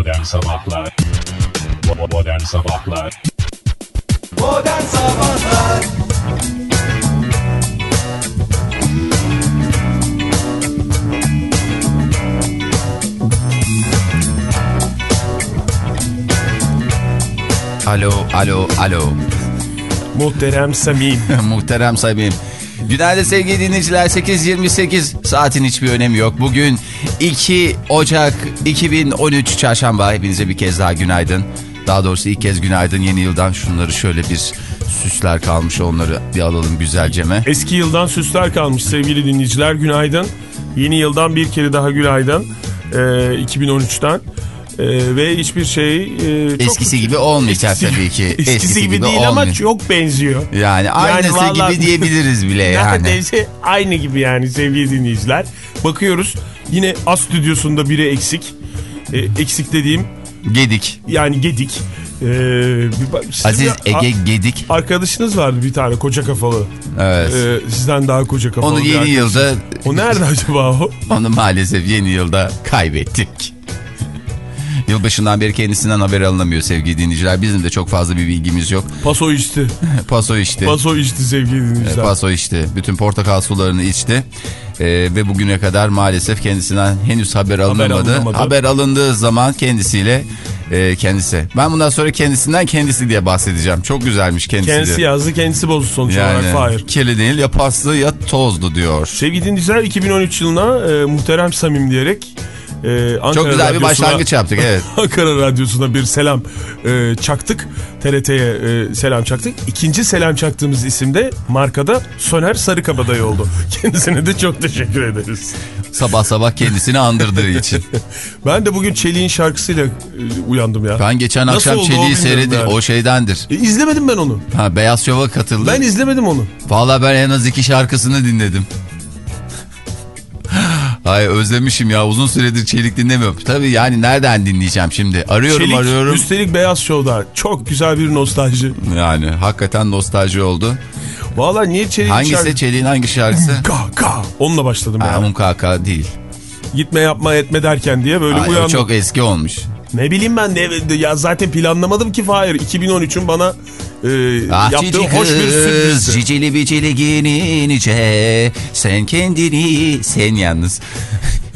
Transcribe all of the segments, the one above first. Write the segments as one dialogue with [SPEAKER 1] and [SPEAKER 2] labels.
[SPEAKER 1] Modern Sabahlar Modern Sabahlar
[SPEAKER 2] Modern Sabahlar
[SPEAKER 3] Alo, alo, alo.
[SPEAKER 4] Muhterem Samim.
[SPEAKER 3] Muhterem Samim. Günaydın sevgili dinleyiciler. 8.28 saatin hiçbir önemi yok. Bugün 2 Ocak 2013 Çarşamba. Hepinize bir kez daha günaydın. Daha doğrusu ilk kez günaydın yeni yıldan. Şunları şöyle bir süsler kalmış onları bir alalım güzelceme.
[SPEAKER 4] Eski yıldan süsler kalmış sevgili dinleyiciler. Günaydın. Yeni yıldan bir kere daha günaydın. Ee, 2013'ten. Ee, ve hiçbir şey... e, çok-
[SPEAKER 3] Eskisi gibi olmayacak
[SPEAKER 4] Eskisi-
[SPEAKER 3] tabii ki.
[SPEAKER 4] Eskisi, gibi, değil ama
[SPEAKER 3] olmuyor.
[SPEAKER 4] çok benziyor.
[SPEAKER 3] Yani aynısı
[SPEAKER 4] vallahi-
[SPEAKER 3] gibi diyebiliriz bile yani.
[SPEAKER 4] Neredeyse aynı gibi yani sevgili dinleyiciler. Bakıyoruz yine az stüdyosunda biri eksik. Ee, eksik dediğim
[SPEAKER 3] Gedik.
[SPEAKER 4] yani Gedik. Ee,
[SPEAKER 3] Aziz Ege
[SPEAKER 4] a-
[SPEAKER 3] Gedik.
[SPEAKER 4] Arkadaşınız vardı bir tane koca kafalı.
[SPEAKER 3] Evet.
[SPEAKER 4] Ee, sizden daha koca kafalı.
[SPEAKER 3] Onu yeni yılda
[SPEAKER 4] O nerede acaba o?
[SPEAKER 3] Onu maalesef yeni yılda kaybettik. Yılbaşından beri kendisinden haber alınamıyor sevgili dinleyiciler. Bizim de çok fazla bir bilgimiz yok.
[SPEAKER 4] Paso içti.
[SPEAKER 3] Paso içti.
[SPEAKER 4] Paso içti sevgili dinleyiciler.
[SPEAKER 3] Paso içti. Bütün portakal sularını içti. Ee, ve bugüne kadar maalesef kendisinden henüz haber alınamadı.
[SPEAKER 4] alınamadı.
[SPEAKER 3] Haber alındığı zaman kendisiyle e, kendisi. Ben bundan sonra kendisinden kendisi diye bahsedeceğim. Çok güzelmiş kendisi.
[SPEAKER 4] Kendisi
[SPEAKER 3] diye.
[SPEAKER 4] yazdı kendisi bozdu sonuç olarak
[SPEAKER 3] Yani
[SPEAKER 4] Fahir.
[SPEAKER 3] kirli değil ya paslı ya tozlu diyor.
[SPEAKER 4] Sevgili dinleyiciler 2013 yılına e, muhterem Samim diyerek e, Ankara
[SPEAKER 3] Çok güzel bir başlangıç yaptık evet.
[SPEAKER 4] Ankara Radyosu'na bir selam e, çaktık. TRT'ye e, selam çaktık. İkinci selam çaktığımız isimde markada Soner Sarıkabadayı oldu. Kendisine de çok teşekkür ederiz.
[SPEAKER 3] Sabah sabah kendisini andırdığı için.
[SPEAKER 4] Ben de bugün Çelik'in şarkısıyla e, uyandım ya.
[SPEAKER 3] Ben geçen
[SPEAKER 4] Nasıl
[SPEAKER 3] akşam Çelik'i seyredim.
[SPEAKER 4] yani.
[SPEAKER 3] O şeydendir.
[SPEAKER 4] E, izlemedim ben onu.
[SPEAKER 3] Ha, Beyaz Şov'a katıldı.
[SPEAKER 4] Ben izlemedim onu.
[SPEAKER 3] Valla ben en az iki şarkısını dinledim. Ay özlemişim ya uzun süredir Çelik dinlemiyorum. Tabii yani nereden dinleyeceğim şimdi? Arıyorum
[SPEAKER 4] Çelik
[SPEAKER 3] arıyorum.
[SPEAKER 4] üstelik Beyaz Show'da. Çok güzel bir nostalji.
[SPEAKER 3] Yani hakikaten nostalji oldu.
[SPEAKER 4] Valla niye Çelik'in
[SPEAKER 3] Hangisi
[SPEAKER 4] şarkı-
[SPEAKER 3] Çelik'in hangi şarkısı?
[SPEAKER 4] Ka ka. Onunla başladım
[SPEAKER 3] ha,
[SPEAKER 4] yani.
[SPEAKER 3] MKK değil.
[SPEAKER 4] Gitme yapma etme derken diye böyle
[SPEAKER 3] Ay,
[SPEAKER 4] uyandım.
[SPEAKER 3] çok eski olmuş.
[SPEAKER 4] Ne bileyim ben ne ya zaten planlamadım ki Fahir. 2013'ün bana e,
[SPEAKER 3] Ah
[SPEAKER 4] yaptığı
[SPEAKER 3] cici
[SPEAKER 4] hoş bir
[SPEAKER 3] kız,
[SPEAKER 4] sürprizdi.
[SPEAKER 3] cicili bicili giyinince sen kendini sen yalnız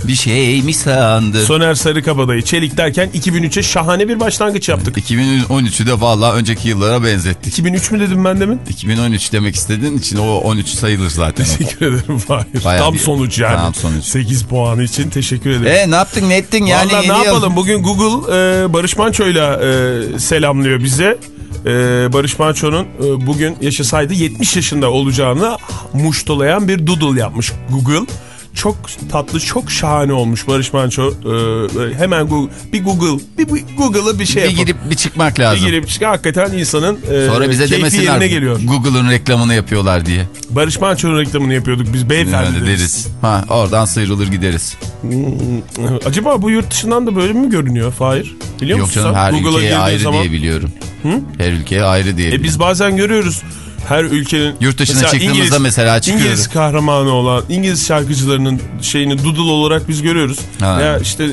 [SPEAKER 3] bir şey mi sandın?
[SPEAKER 4] Soner Sarıkabadayı Çelik derken 2003'e şahane bir başlangıç yaptık.
[SPEAKER 3] 2013'ü de valla önceki yıllara benzettik.
[SPEAKER 4] 2003 mü dedim ben demin?
[SPEAKER 3] 2013 demek istediğin için o 13 sayılır zaten.
[SPEAKER 4] Teşekkür ederim Fahir.
[SPEAKER 3] Bayağı
[SPEAKER 4] Tam
[SPEAKER 3] bir-
[SPEAKER 4] sonuç yani.
[SPEAKER 3] Tam sonuç.
[SPEAKER 4] 8 puanı için teşekkür ederim.
[SPEAKER 3] e ne yaptın ne ettin yani yeni
[SPEAKER 4] ne
[SPEAKER 3] yıl-
[SPEAKER 4] yapalım bugün Google e, Barış Manço'yla e, selamlıyor bize. E, Barış Manço'nun e, bugün yaşasaydı 70 yaşında olacağını muştulayan bir doodle yapmış Google. Çok tatlı, çok şahane olmuş Barış Manço. E, e, hemen Google, bir Google, bir, bir Google'a bir şey
[SPEAKER 3] Bir
[SPEAKER 4] yapalım.
[SPEAKER 3] girip bir çıkmak
[SPEAKER 4] Bir
[SPEAKER 3] lazım.
[SPEAKER 4] girip çıkar. Hakikaten insanın e,
[SPEAKER 3] Sonra bize demesinler
[SPEAKER 4] geliyor.
[SPEAKER 3] Google'ın reklamını yapıyorlar diye.
[SPEAKER 4] Barış Manço'nun reklamını yapıyorduk biz beyefendi
[SPEAKER 3] Yani
[SPEAKER 4] deriz.
[SPEAKER 3] deriz. Ha, oradan sıyrılır gideriz.
[SPEAKER 4] Acaba bu yurt dışından da böyle mi görünüyor Fahir? Biliyor
[SPEAKER 3] Yok
[SPEAKER 4] musun
[SPEAKER 3] canım her ülkeye ayrı
[SPEAKER 4] zaman-
[SPEAKER 3] diye biliyorum. Her ülkeye ayrı diye
[SPEAKER 4] E
[SPEAKER 3] biliyorum.
[SPEAKER 4] biz bazen görüyoruz her ülkenin
[SPEAKER 3] Yurt dışına çıktığımızda mesela çıkıyoruz.
[SPEAKER 4] İngiliz kahramanı olan İngiliz şarkıcılarının şeyini doodle olarak biz görüyoruz.
[SPEAKER 3] Ha.
[SPEAKER 4] Veya işte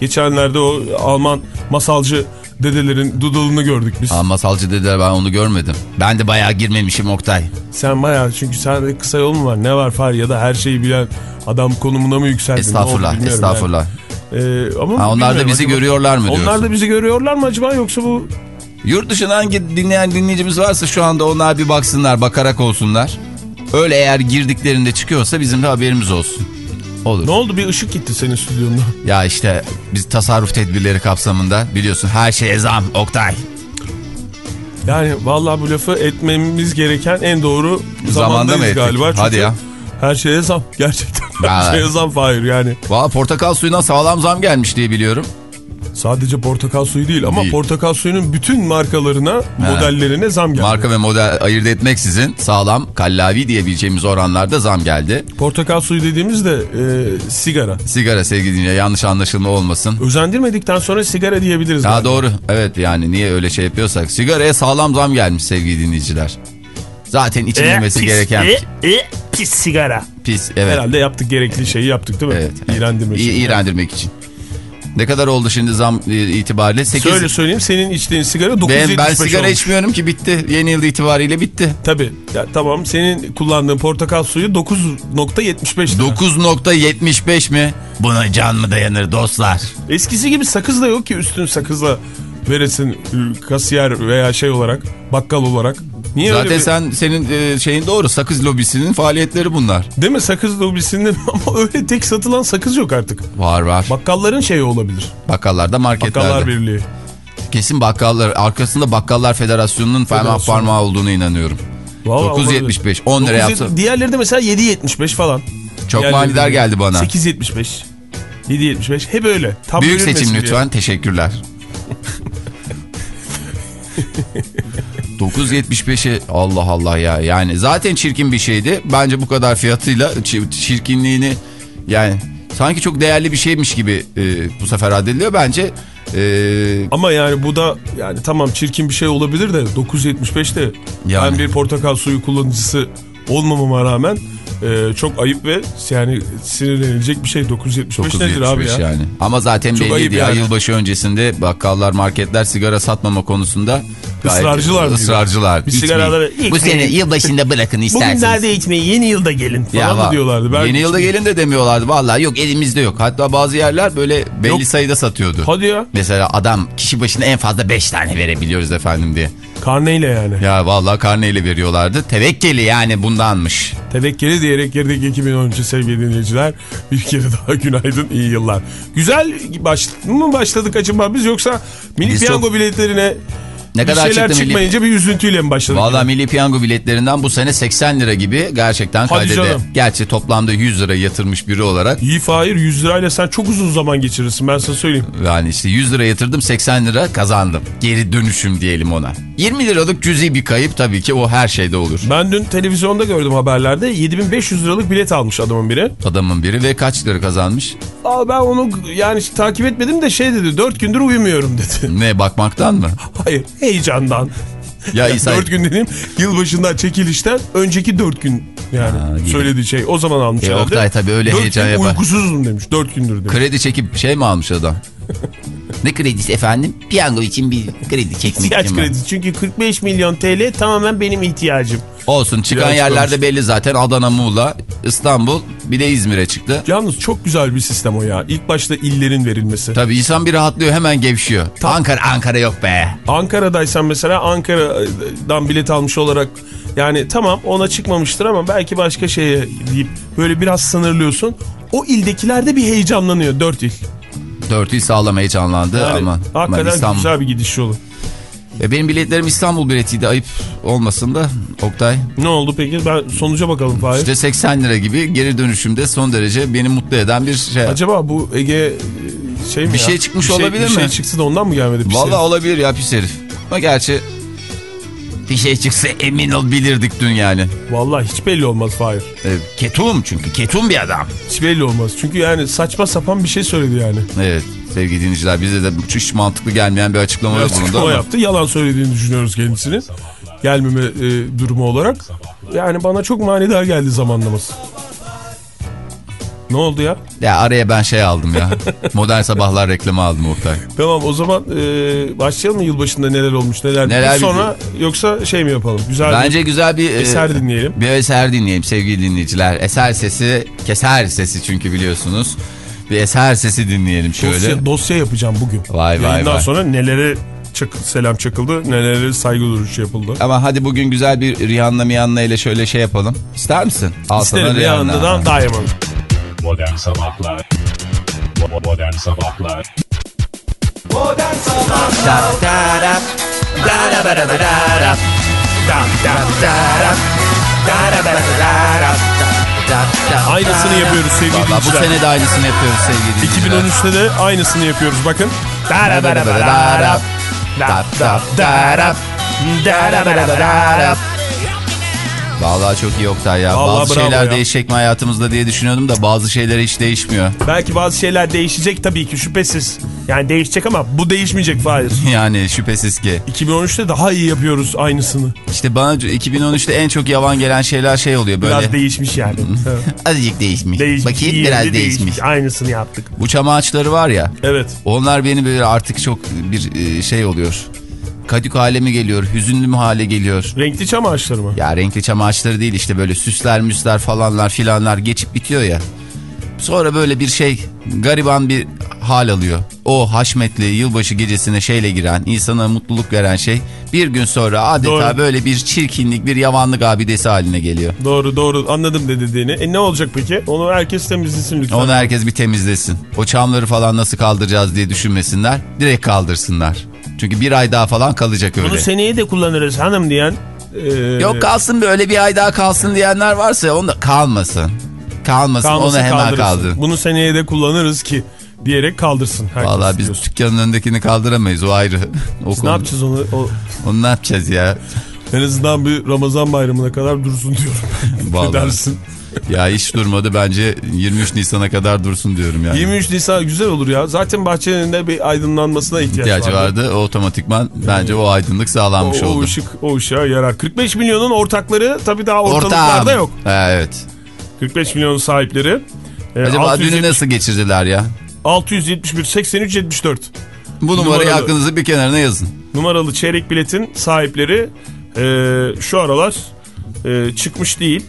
[SPEAKER 4] geçenlerde o Alman masalcı dedelerin doodle'ını gördük biz.
[SPEAKER 3] Aa, masalcı dediler ben onu görmedim. Ben de bayağı girmemişim Oktay.
[SPEAKER 4] Sen bayağı çünkü sende kısa yol mu var ne var Fahir ya da her şeyi bilen adam konumuna mı yükseldin? Ne oldu
[SPEAKER 3] Estağfurullah estağfurullah.
[SPEAKER 4] yani. Ee, ama
[SPEAKER 3] Ha, onlar da bizi
[SPEAKER 4] acaba-
[SPEAKER 3] görüyorlar mı diyorsun?
[SPEAKER 4] Onlar da bizi görüyorlar mı acaba yoksa bu
[SPEAKER 3] Yurt dışından hangi dinleyen dinleyicimiz varsa şu anda onlar bir baksınlar bakarak olsunlar. Öyle eğer girdiklerinde çıkıyorsa bizim de haberimiz olsun. Olur.
[SPEAKER 4] ne oldu bir ışık gitti senin stüdyonda.
[SPEAKER 3] Ya işte biz tasarruf tedbirleri kapsamında biliyorsun her şeye zam Oktay.
[SPEAKER 4] Yani vallahi bu lafı etmemiz gereken en doğru
[SPEAKER 3] Zamanda mı ettik?
[SPEAKER 4] galiba. Çünkü
[SPEAKER 3] Hadi ya.
[SPEAKER 4] Her şeye zam gerçekten.
[SPEAKER 3] Ya.
[SPEAKER 4] Her şeye zam Fahir yani.
[SPEAKER 3] Valla portakal suyuna sağlam zam gelmiş diye biliyorum.
[SPEAKER 4] Sadece portakal suyu değil ama
[SPEAKER 3] Değil.
[SPEAKER 4] portakal suyunun bütün markalarına, modellerine zam geldi.
[SPEAKER 3] Marka ve model ayırt etmeksizin sağlam kallavi diyebileceğimiz oranlarda zam geldi.
[SPEAKER 4] Portakal suyu dediğimiz de e, sigara.
[SPEAKER 3] Sigara sevgili dinleyiciler yanlış anlaşılma olmasın.
[SPEAKER 4] Özendirmedikten sonra sigara diyebiliriz.
[SPEAKER 3] Ha doğru evet yani niye öyle şey yapıyorsak. Sigaraya sağlam zam gelmiş sevgili dinleyiciler. Zaten içilmemesi
[SPEAKER 4] pis,
[SPEAKER 3] gereken
[SPEAKER 4] e, e, pis sigara.
[SPEAKER 3] pis evet.
[SPEAKER 4] Herhalde yaptık gerekli şeyi yaptık değil mi?
[SPEAKER 3] Evet. evet.
[SPEAKER 4] İğrendirmek
[SPEAKER 3] İ-
[SPEAKER 4] için.
[SPEAKER 3] iğrendirmek için. Ne kadar oldu şimdi zam e, itibariyle? 8...
[SPEAKER 4] Şöyle söyleyeyim senin içtiğin sigara 9.75
[SPEAKER 3] Ben, ben sigara
[SPEAKER 4] olmuş.
[SPEAKER 3] içmiyorum ki bitti. Yeni yıl itibariyle bitti.
[SPEAKER 4] Tabii. Ya, tamam senin kullandığın portakal suyu 9.75 lira.
[SPEAKER 3] 9.75 mi? Buna can mı dayanır dostlar?
[SPEAKER 4] Eskisi gibi sakız da yok ki üstün sakızla veresin e, kasiyer veya şey olarak bakkal olarak. Niye
[SPEAKER 3] Zaten
[SPEAKER 4] bir-
[SPEAKER 3] sen senin e, şeyin doğru. Sakız lobisinin faaliyetleri bunlar.
[SPEAKER 4] Değil mi sakız lobisinde ama öyle tek satılan sakız yok artık.
[SPEAKER 3] Var var.
[SPEAKER 4] Bakkalların şeyi olabilir.
[SPEAKER 3] Bakkallarda, marketlerde.
[SPEAKER 4] Bakkallar Birliği.
[SPEAKER 3] Kesin bakkallar. Arkasında Bakkallar Federasyonu'nun
[SPEAKER 4] Federasyon.
[SPEAKER 3] parmağı olduğunu inanıyorum.
[SPEAKER 4] Vallahi
[SPEAKER 3] 9.75, 10 lira
[SPEAKER 4] 9.70
[SPEAKER 3] yapsa-
[SPEAKER 4] Diğerleri de mesela 7.75 falan.
[SPEAKER 3] Çok manidar geldi bana.
[SPEAKER 4] 8.75. 7.75 hep öyle. Tam
[SPEAKER 3] Büyük seçim
[SPEAKER 4] diye.
[SPEAKER 3] lütfen. Teşekkürler. 9.75'e Allah Allah ya. Yani zaten çirkin bir şeydi. Bence bu kadar fiyatıyla çi- çirkinliğini yani sanki çok değerli bir şeymiş gibi e, bu sefer addediliyor. Bence e,
[SPEAKER 4] Ama yani bu da yani tamam çirkin bir şey olabilir de 9.75 de
[SPEAKER 3] Yani.
[SPEAKER 4] ben bir portakal suyu kullanıcısı olmamama rağmen e, çok ayıp ve yani sinirlenilecek bir şey 9.75 nedir abi ya?
[SPEAKER 3] 9.75 yani. Ama zaten
[SPEAKER 4] Çok
[SPEAKER 3] belliydi ya
[SPEAKER 4] yani.
[SPEAKER 3] yılbaşı öncesinde bakkallar, marketler sigara satmama konusunda gayet
[SPEAKER 4] Israrcılar
[SPEAKER 3] ısrarcılar.
[SPEAKER 4] Bir
[SPEAKER 3] İçmeyin.
[SPEAKER 4] sigaraları
[SPEAKER 3] Bu
[SPEAKER 4] içmeyin.
[SPEAKER 3] sene yılbaşında bırakın isterseniz.
[SPEAKER 4] Bugünlerde içmeyi yeni yılda gelin falan mı
[SPEAKER 3] va-
[SPEAKER 4] diyorlardı? Ben
[SPEAKER 3] Yeni yılda gelin de demiyorlardı. Vallahi yok elimizde yok. Hatta bazı yerler böyle belli
[SPEAKER 4] Yok.
[SPEAKER 3] sayıda satıyordu.
[SPEAKER 4] Hadi ya
[SPEAKER 3] Mesela adam kişi başına en fazla 5 tane verebiliyoruz efendim diye.
[SPEAKER 4] Karneyle yani.
[SPEAKER 3] Ya vallahi karneyle veriyorlardı. Tevekkeli yani bundanmış.
[SPEAKER 4] Tevekkeli diyerek girdik 2013 sevgili dinleyiciler. Bir kere daha günaydın iyi yıllar. Güzel baş, mı başladık acaba biz yoksa mini
[SPEAKER 3] Biz
[SPEAKER 4] piyango
[SPEAKER 3] çok-
[SPEAKER 4] biletlerine
[SPEAKER 3] Ne
[SPEAKER 4] bir
[SPEAKER 3] kadar
[SPEAKER 4] şeyler
[SPEAKER 3] çıktı milli...
[SPEAKER 4] çıkmayınca bir üzüntüyle mi başladık?
[SPEAKER 3] Valla Milli Piyango biletlerinden bu sene 80 lira gibi gerçekten
[SPEAKER 4] Hadi
[SPEAKER 3] kaydede.
[SPEAKER 4] canım.
[SPEAKER 3] Gerçi toplamda 100 lira yatırmış biri olarak.
[SPEAKER 4] İyi Fahir 100 lirayla sen çok uzun zaman geçirirsin ben sana söyleyeyim.
[SPEAKER 3] Yani işte 100 lira yatırdım 80 lira kazandım. Geri dönüşüm diyelim ona. 20 liralık cüzi bir kayıp tabii ki o her şeyde olur.
[SPEAKER 4] Ben dün televizyonda gördüm haberlerde 7500 liralık bilet almış adamın biri.
[SPEAKER 3] Adamın biri ve kaç lira kazanmış?
[SPEAKER 4] Aa, ben onu yani takip etmedim de şey dedi 4 gündür uyumuyorum dedi.
[SPEAKER 3] Ne bakmaktan mı?
[SPEAKER 4] Hayır heyecandan.
[SPEAKER 3] Ya
[SPEAKER 4] Ya
[SPEAKER 3] İsa
[SPEAKER 4] 4 gün dediğim yılbaşından çekilişten önceki 4 gün yani
[SPEAKER 3] Ha,
[SPEAKER 4] söylediği şey o zaman almış
[SPEAKER 3] E,
[SPEAKER 4] herhalde.
[SPEAKER 3] Oktay tabii öyle heyecan yapar.
[SPEAKER 4] uykusuzum demiş 4 gündür demiş.
[SPEAKER 3] kredi çekip şey mi almış adam? Ne kredisi efendim? Piyango için bir kredi çekmek
[SPEAKER 4] İhtiyaç
[SPEAKER 3] için
[SPEAKER 4] kredi çünkü 45 milyon TL tamamen benim ihtiyacım.
[SPEAKER 3] Olsun çıkan
[SPEAKER 4] İhtiyaç
[SPEAKER 3] yerlerde
[SPEAKER 4] koymuş.
[SPEAKER 3] belli zaten Adana, Muğla, İstanbul bir de İzmir'e çıktı.
[SPEAKER 4] Yalnız çok güzel bir sistem o ya. İlk başta illerin verilmesi.
[SPEAKER 3] Tabii insan bir rahatlıyor hemen gevşiyor. Ankara Ankara yok be.
[SPEAKER 4] Ankara'daysan mesela Ankara'dan bilet almış olarak yani tamam ona çıkmamıştır ama belki başka şeye deyip böyle biraz sınırlıyorsun. O ildekiler de bir heyecanlanıyor. Dört il.
[SPEAKER 3] Dört il sağlam heyecanlandı
[SPEAKER 4] Yani
[SPEAKER 3] ama
[SPEAKER 4] hakikaten
[SPEAKER 3] İstanbul.
[SPEAKER 4] güzel bir gidiş yolu.
[SPEAKER 3] E, benim biletlerim İstanbul biletiydi ayıp olmasın da Oktay.
[SPEAKER 4] Ne oldu peki? Ben sonuca bakalım Fahir.
[SPEAKER 3] İşte 80 lira gibi geri dönüşümde son derece beni mutlu eden bir şey.
[SPEAKER 4] Acaba bu Ege e, şey mi
[SPEAKER 3] Bir
[SPEAKER 4] ya?
[SPEAKER 3] şey çıkmış
[SPEAKER 4] Bir
[SPEAKER 3] olabilir
[SPEAKER 4] bir
[SPEAKER 3] mi?
[SPEAKER 4] şey çıktı da ondan mı gelmedi? Pis herif?
[SPEAKER 3] olabilir ya pis herif. Ama gerçi bir şey çıksa emin ol bilirdik dün yani.
[SPEAKER 4] Vallahi hiç belli olmaz Fahir.
[SPEAKER 3] E, ketum çünkü ketum bir adam.
[SPEAKER 4] Hiç belli olmaz. Çünkü yani saçma sapan bir şey söyledi yani.
[SPEAKER 3] Evet sevgili dinleyiciler bize de hiç mantıklı gelmeyen bir açıklama
[SPEAKER 4] Evet,
[SPEAKER 3] bulundu
[SPEAKER 4] açıklama
[SPEAKER 3] ama.
[SPEAKER 4] yaptı. Yalan söylediğini düşünüyoruz kendisini. Gelmeme e, durumu olarak. Yani bana çok manidar geldi zamanlaması. Ne oldu ya?
[SPEAKER 3] Ya araya ben şey aldım ya. Modern Sabahlar reklamı aldım Oktay.
[SPEAKER 4] Tamam o zaman e, başlayalım mı yılbaşında neler olmuş neler.
[SPEAKER 3] Neler
[SPEAKER 4] sonra yoksa şey mi yapalım? Güzel
[SPEAKER 3] Bence güzel bir
[SPEAKER 4] bir
[SPEAKER 3] e,
[SPEAKER 4] eser dinleyelim.
[SPEAKER 3] Bir eser dinleyelim sevgili dinleyiciler. Eser sesi keser sesi çünkü biliyorsunuz. Bir eser sesi dinleyelim şöyle.
[SPEAKER 4] Dosya, dosya yapacağım bugün.
[SPEAKER 3] Vay, vay,
[SPEAKER 4] Yayından
[SPEAKER 3] vay.
[SPEAKER 4] sonra nelere çak- selam çakıldı, nelere saygı duruşu yapıldı.
[SPEAKER 3] Ama hadi bugün güzel bir Rihanna Mihanna ile şöyle şey yapalım. İster misin? Al
[SPEAKER 4] İsterim Rihanna'dan Diamond.
[SPEAKER 1] Modern Sabahlar Modern Sabahlar
[SPEAKER 2] Modern Sabahlar
[SPEAKER 4] Aynısını yapıyoruz sevgili
[SPEAKER 3] Valla bu
[SPEAKER 4] dinleyiciler.
[SPEAKER 3] sene de aynısını yapıyoruz sevgili dinleyiciler.
[SPEAKER 4] 2013'te de aynısını yapıyoruz bakın.
[SPEAKER 3] Vallahi çok iyi Oktay ya.
[SPEAKER 4] Vallahi
[SPEAKER 3] bazı şeyler
[SPEAKER 4] ya.
[SPEAKER 3] değişecek mi hayatımızda diye düşünüyordum da bazı şeyler hiç değişmiyor.
[SPEAKER 4] Belki bazı şeyler değişecek tabii ki şüphesiz. Yani değişecek ama bu değişmeyecek Fahir.
[SPEAKER 3] Yani şüphesiz ki.
[SPEAKER 4] 2013'te daha iyi yapıyoruz aynısını.
[SPEAKER 3] İşte bana 2013'te en çok yavan gelen şeyler şey oluyor böyle.
[SPEAKER 4] Biraz değişmiş yani.
[SPEAKER 3] Azıcık değişmiş.
[SPEAKER 4] değişmiş.
[SPEAKER 3] Bakayım biraz
[SPEAKER 4] yerinde
[SPEAKER 3] değişmiş.
[SPEAKER 4] Aynısını yaptık.
[SPEAKER 3] Bu çam ağaçları var ya.
[SPEAKER 4] Evet.
[SPEAKER 3] Onlar beni böyle artık çok bir e, şey oluyor. Kadük hale mi geliyor, hüzünlü mü hale geliyor?
[SPEAKER 4] Renkli çam ağaçları mı?
[SPEAKER 3] Ya renkli çam ağaçları değil işte böyle süsler müsler falanlar filanlar geçip bitiyor ya. Sonra böyle bir şey gariban bir hal alıyor. O haşmetli yılbaşı gecesine şeyle giren, insana mutluluk veren şey bir gün sonra adeta
[SPEAKER 4] Doğru.
[SPEAKER 3] böyle bir çirkinlik, bir yavanlık abidesi haline geliyor.
[SPEAKER 4] Doğru doğru anladım ne dediğini. E ne olacak peki? Onu herkes temizlesin lütfen.
[SPEAKER 3] Onu herkes bir temizlesin. O çamları falan nasıl kaldıracağız diye düşünmesinler. Direkt kaldırsınlar. Çünkü bir ay daha falan kalacak öyle.
[SPEAKER 4] Bunu seneye de kullanırız hanım diyen. e,
[SPEAKER 3] Yok kalsın böyle bir ay daha kalsın diyenler varsa onu da kalmasın. Kalmasın
[SPEAKER 4] kalması
[SPEAKER 3] onu hemen
[SPEAKER 4] kaldırsın.
[SPEAKER 3] kaldır.
[SPEAKER 4] Bunu seneye de kullanırız ki diyerek kaldırsın.
[SPEAKER 3] Vallahi biz
[SPEAKER 4] diyorsun.
[SPEAKER 3] dükkanın önündekini kaldıramayız o ayrı. O
[SPEAKER 4] Biz
[SPEAKER 3] konu-
[SPEAKER 4] ne yapacağız onu? O,
[SPEAKER 3] Onu ne yapacağız ya?
[SPEAKER 4] en azından bir Ramazan bayramına kadar dursun diyorum. ne dersin?
[SPEAKER 3] Ya hiç durmadı bence 23 Nisan'a kadar dursun diyorum yani.
[SPEAKER 4] 23 Nisan güzel olur ya. Zaten bahçenin de bir aydınlanmasına ihtiyaç
[SPEAKER 3] ihtiyacı
[SPEAKER 4] vardı.
[SPEAKER 3] vardı. Otomatikman bence o aydınlık sağlanmış
[SPEAKER 4] O, o
[SPEAKER 3] oldu.
[SPEAKER 4] ışık o ışığa yarar. 45 milyonun ortakları tabii daha ortalıklarda
[SPEAKER 3] Ortağım.
[SPEAKER 4] yok.
[SPEAKER 3] Ha, evet.
[SPEAKER 4] 45 milyonun sahipleri. e,
[SPEAKER 3] Acaba
[SPEAKER 4] 670
[SPEAKER 3] dünü nasıl geçirdiler ya?
[SPEAKER 4] 671 83 74.
[SPEAKER 3] Bu numarayı
[SPEAKER 4] Numaralı.
[SPEAKER 3] aklınızı bir kenarına yazın.
[SPEAKER 4] Numaralı çeyrek biletin sahipleri e, şu aralar e, çıkmış değil.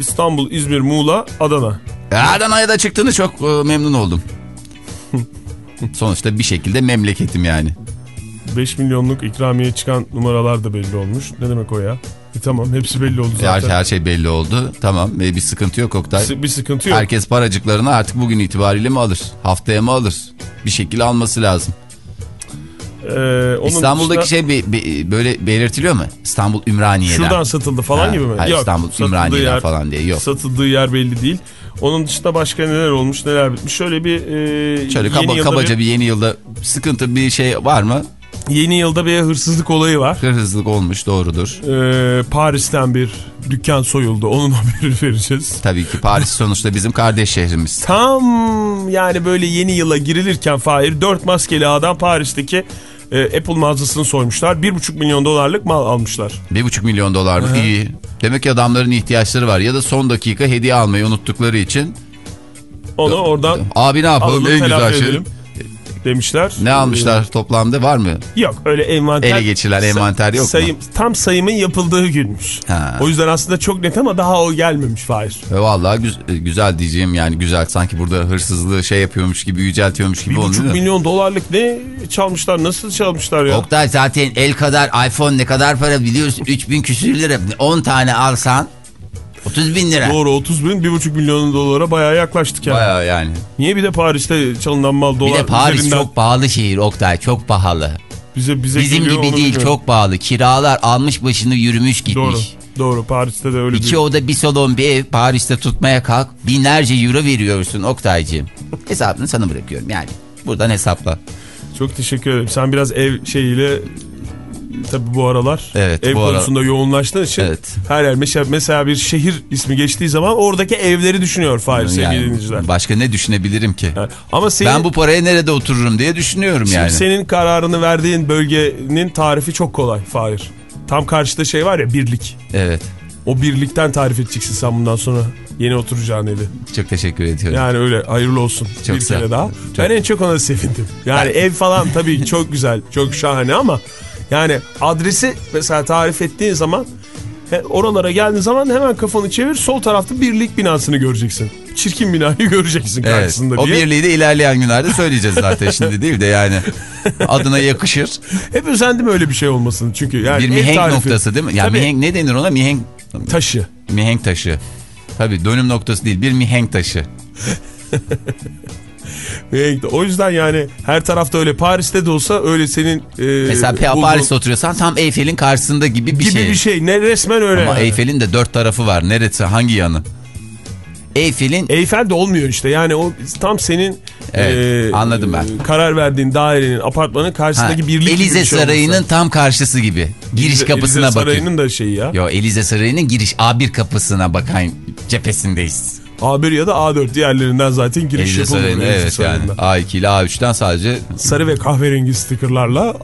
[SPEAKER 4] İstanbul, İzmir, Muğla, Adana.
[SPEAKER 3] Adana'ya da çıktığını çok e, memnun oldum. Sonuçta bir şekilde memleketim yani.
[SPEAKER 4] 5 milyonluk ikramiye çıkan numaralar da belli olmuş. Ne demek o ya? E tamam hepsi belli oldu
[SPEAKER 3] Her,
[SPEAKER 4] zaten.
[SPEAKER 3] her şey belli oldu. Tamam ve bir sıkıntı yok Oktay.
[SPEAKER 4] Bir sıkıntı yok.
[SPEAKER 3] Herkes paracıklarını artık bugün itibariyle mi alır? Haftaya mı alır? Bir şekilde alması lazım.
[SPEAKER 4] Ee, onun
[SPEAKER 3] İstanbul'daki
[SPEAKER 4] dışında
[SPEAKER 3] şey be- be- böyle belirtiliyor mu? İstanbul Ümraniye'den.
[SPEAKER 4] şuradan satıldı falan
[SPEAKER 3] Ha,
[SPEAKER 4] gibi mi?
[SPEAKER 3] hayır, İstanbul
[SPEAKER 4] satıldığı
[SPEAKER 3] Ümraniye'den falan diye, yok.
[SPEAKER 4] Satıldığı yer belli değil. Onun dışında başka neler olmuş neler bitmiş. Şöyle bir e,
[SPEAKER 3] Şöyle kaba, kabaca
[SPEAKER 4] bir,
[SPEAKER 3] bir yeni yılda sıkıntı bir şey var mı?
[SPEAKER 4] yeni yılda bir hırsızlık olayı var.
[SPEAKER 3] Hırsızlık olmuş doğrudur.
[SPEAKER 4] Ee, Paris'ten bir dükkan soyuldu. Onun haberi vereceğiz.
[SPEAKER 3] Tabii ki Paris sonuçta bizim kardeş şehrimiz.
[SPEAKER 4] Tam yani böyle yeni yıla girilirken Fahir dört maskeli adam Paris'teki e, Apple mağazasını soymuşlar. 1,5 milyon dolarlık mal almışlar.
[SPEAKER 3] Bir buçuk milyon dolar mı? İyi. Demek ki adamların ihtiyaçları var. Ya da son dakika hediye almayı unuttukları için.
[SPEAKER 4] Onu oradan
[SPEAKER 3] Abi ne yapalım
[SPEAKER 4] alalım
[SPEAKER 3] en güzel şey.
[SPEAKER 4] edelim demişler.
[SPEAKER 3] Ne almışlar toplamda var mı?
[SPEAKER 4] Ee, Yok öyle envanter.
[SPEAKER 3] Ele geçirilen envanter yok mu?
[SPEAKER 4] sayım, Tam sayımın yapıldığı günmüş.
[SPEAKER 3] Ha.
[SPEAKER 4] O yüzden aslında çok net ama daha o gelmemiş Fahir.
[SPEAKER 3] E vallahi güz- e, güzel diyeceğim yani güzel sanki burada hırsızlığı şey yapıyormuş gibi yüceltiyormuş gibi
[SPEAKER 4] 1,5
[SPEAKER 3] olmuyor.
[SPEAKER 4] milyon dolarlık ne çalmışlar nasıl çalmışlar ya?
[SPEAKER 3] Oktay zaten el kadar iPhone ne kadar para biliyorsun 3000 küsür lira 10 tane alsan 30 bin lira.
[SPEAKER 4] Doğru 30 bin 1,5 milyon dolara bayağı yaklaştık yani.
[SPEAKER 3] Baya yani.
[SPEAKER 4] Niye bir de Paris'te çalınan mal dolar
[SPEAKER 3] Bir de Paris
[SPEAKER 4] üzerinden
[SPEAKER 3] çok pahalı şehir Oktay çok pahalı.
[SPEAKER 4] bize, bize
[SPEAKER 3] Bizim
[SPEAKER 4] geliyor,
[SPEAKER 3] gibi değil
[SPEAKER 4] bilmiyorum.
[SPEAKER 3] çok pahalı. Kiralar almış başını yürümüş
[SPEAKER 4] Doğru.
[SPEAKER 3] gitmiş.
[SPEAKER 4] Doğru Paris'te de öyle
[SPEAKER 3] İki
[SPEAKER 4] bir...
[SPEAKER 3] oda bir salon bir ev Paris'te tutmaya kalk binlerce euro veriyorsun Oktay'cığım. Hesabını sana bırakıyorum yani. Buradan hesapla.
[SPEAKER 4] Çok teşekkür ederim. Sen biraz ev şeyiyle tabii bu aralar
[SPEAKER 3] Evet,
[SPEAKER 4] ev
[SPEAKER 3] bu ara-
[SPEAKER 4] konusunda yoğunlaştığın için
[SPEAKER 3] Evet.
[SPEAKER 4] her yer mesela, mesela bir şehir ismi geçtiği zaman oradaki evleri düşünüyor Fahir sevgili
[SPEAKER 3] Yani
[SPEAKER 4] dinleyiciler.
[SPEAKER 3] başka ne düşünebilirim ki?
[SPEAKER 4] Yani Ama senin,
[SPEAKER 3] Ben bu paraya nerede otururum diye düşünüyorum
[SPEAKER 4] şimdi
[SPEAKER 3] yani.
[SPEAKER 4] senin kararını verdiğin bölgenin tarifi çok kolay Fahir. Tam karşıda şey var ya birlik.
[SPEAKER 3] Evet.
[SPEAKER 4] O birlikten tarif edeceksin sen bundan sonra yeni oturacağın evi.
[SPEAKER 3] Çok teşekkür ediyorum.
[SPEAKER 4] Yani öyle hayırlı olsun
[SPEAKER 3] Çok
[SPEAKER 4] bir kere daha.
[SPEAKER 3] Çok-
[SPEAKER 4] Ben en çok ona sevindim. Yani ev falan tabii çok güzel, çok şahane ama yani adresi mesela tarif ettiğin zaman oralara geldiğin zaman hemen kafanı çevir sol tarafta birlik binasını göreceksin. Çirkin binayı göreceksin
[SPEAKER 3] Evet.
[SPEAKER 4] karşısında
[SPEAKER 3] O
[SPEAKER 4] diye.
[SPEAKER 3] birliği de ilerleyen günlerde söyleyeceğiz zaten şimdi değil de yani. Adına yakışır.
[SPEAKER 4] Hep özendim öyle bir şey olmasın çünkü. Yani
[SPEAKER 3] bir mihenk
[SPEAKER 4] tarifi-
[SPEAKER 3] noktası değil mi? Yani
[SPEAKER 4] Tabii,
[SPEAKER 3] mihenk ne denir ona? Mihenk
[SPEAKER 4] taşı.
[SPEAKER 3] mihenk taşı. Tabii dönüm noktası değil bir mihenk taşı.
[SPEAKER 4] O yüzden yani her tarafta öyle Paris'te de olsa öyle senin e,
[SPEAKER 3] Mesela
[SPEAKER 4] bulduğun-
[SPEAKER 3] Paris'te oturuyorsan tam Eyfel'in karşısında gibi bir
[SPEAKER 4] gibi
[SPEAKER 3] şey.
[SPEAKER 4] bir şey. Ne resmen öyle.
[SPEAKER 3] Ama
[SPEAKER 4] yani.
[SPEAKER 3] Eyfel'in de dört tarafı var. Neresi hangi yanı? Eyfel'in
[SPEAKER 4] Eyfel de olmuyor işte yani o tam senin
[SPEAKER 3] Evet, anladım ben.
[SPEAKER 4] karar verdiğin dairenin apartmanın
[SPEAKER 3] ha,
[SPEAKER 4] karşısındaki birlik gibi
[SPEAKER 3] Elize
[SPEAKER 4] bir şey
[SPEAKER 3] Sarayı'nın tam karşısı gibi. Giriş
[SPEAKER 4] Elize-
[SPEAKER 3] kapısına
[SPEAKER 4] Elize
[SPEAKER 3] bakıyor.
[SPEAKER 4] Sarayı'nın da şeyi ya.
[SPEAKER 3] Yo Elize Sarayı'nın giriş A1 kapısına bakan cephesindeyiz.
[SPEAKER 4] A1 ya da A4 diğerlerinden zaten giriş yapılmıyor.
[SPEAKER 3] Evet yani
[SPEAKER 4] Sarayı'nda.
[SPEAKER 3] A2 ile A3'ten sadece
[SPEAKER 4] Sarı ve kahverengi stikerlarla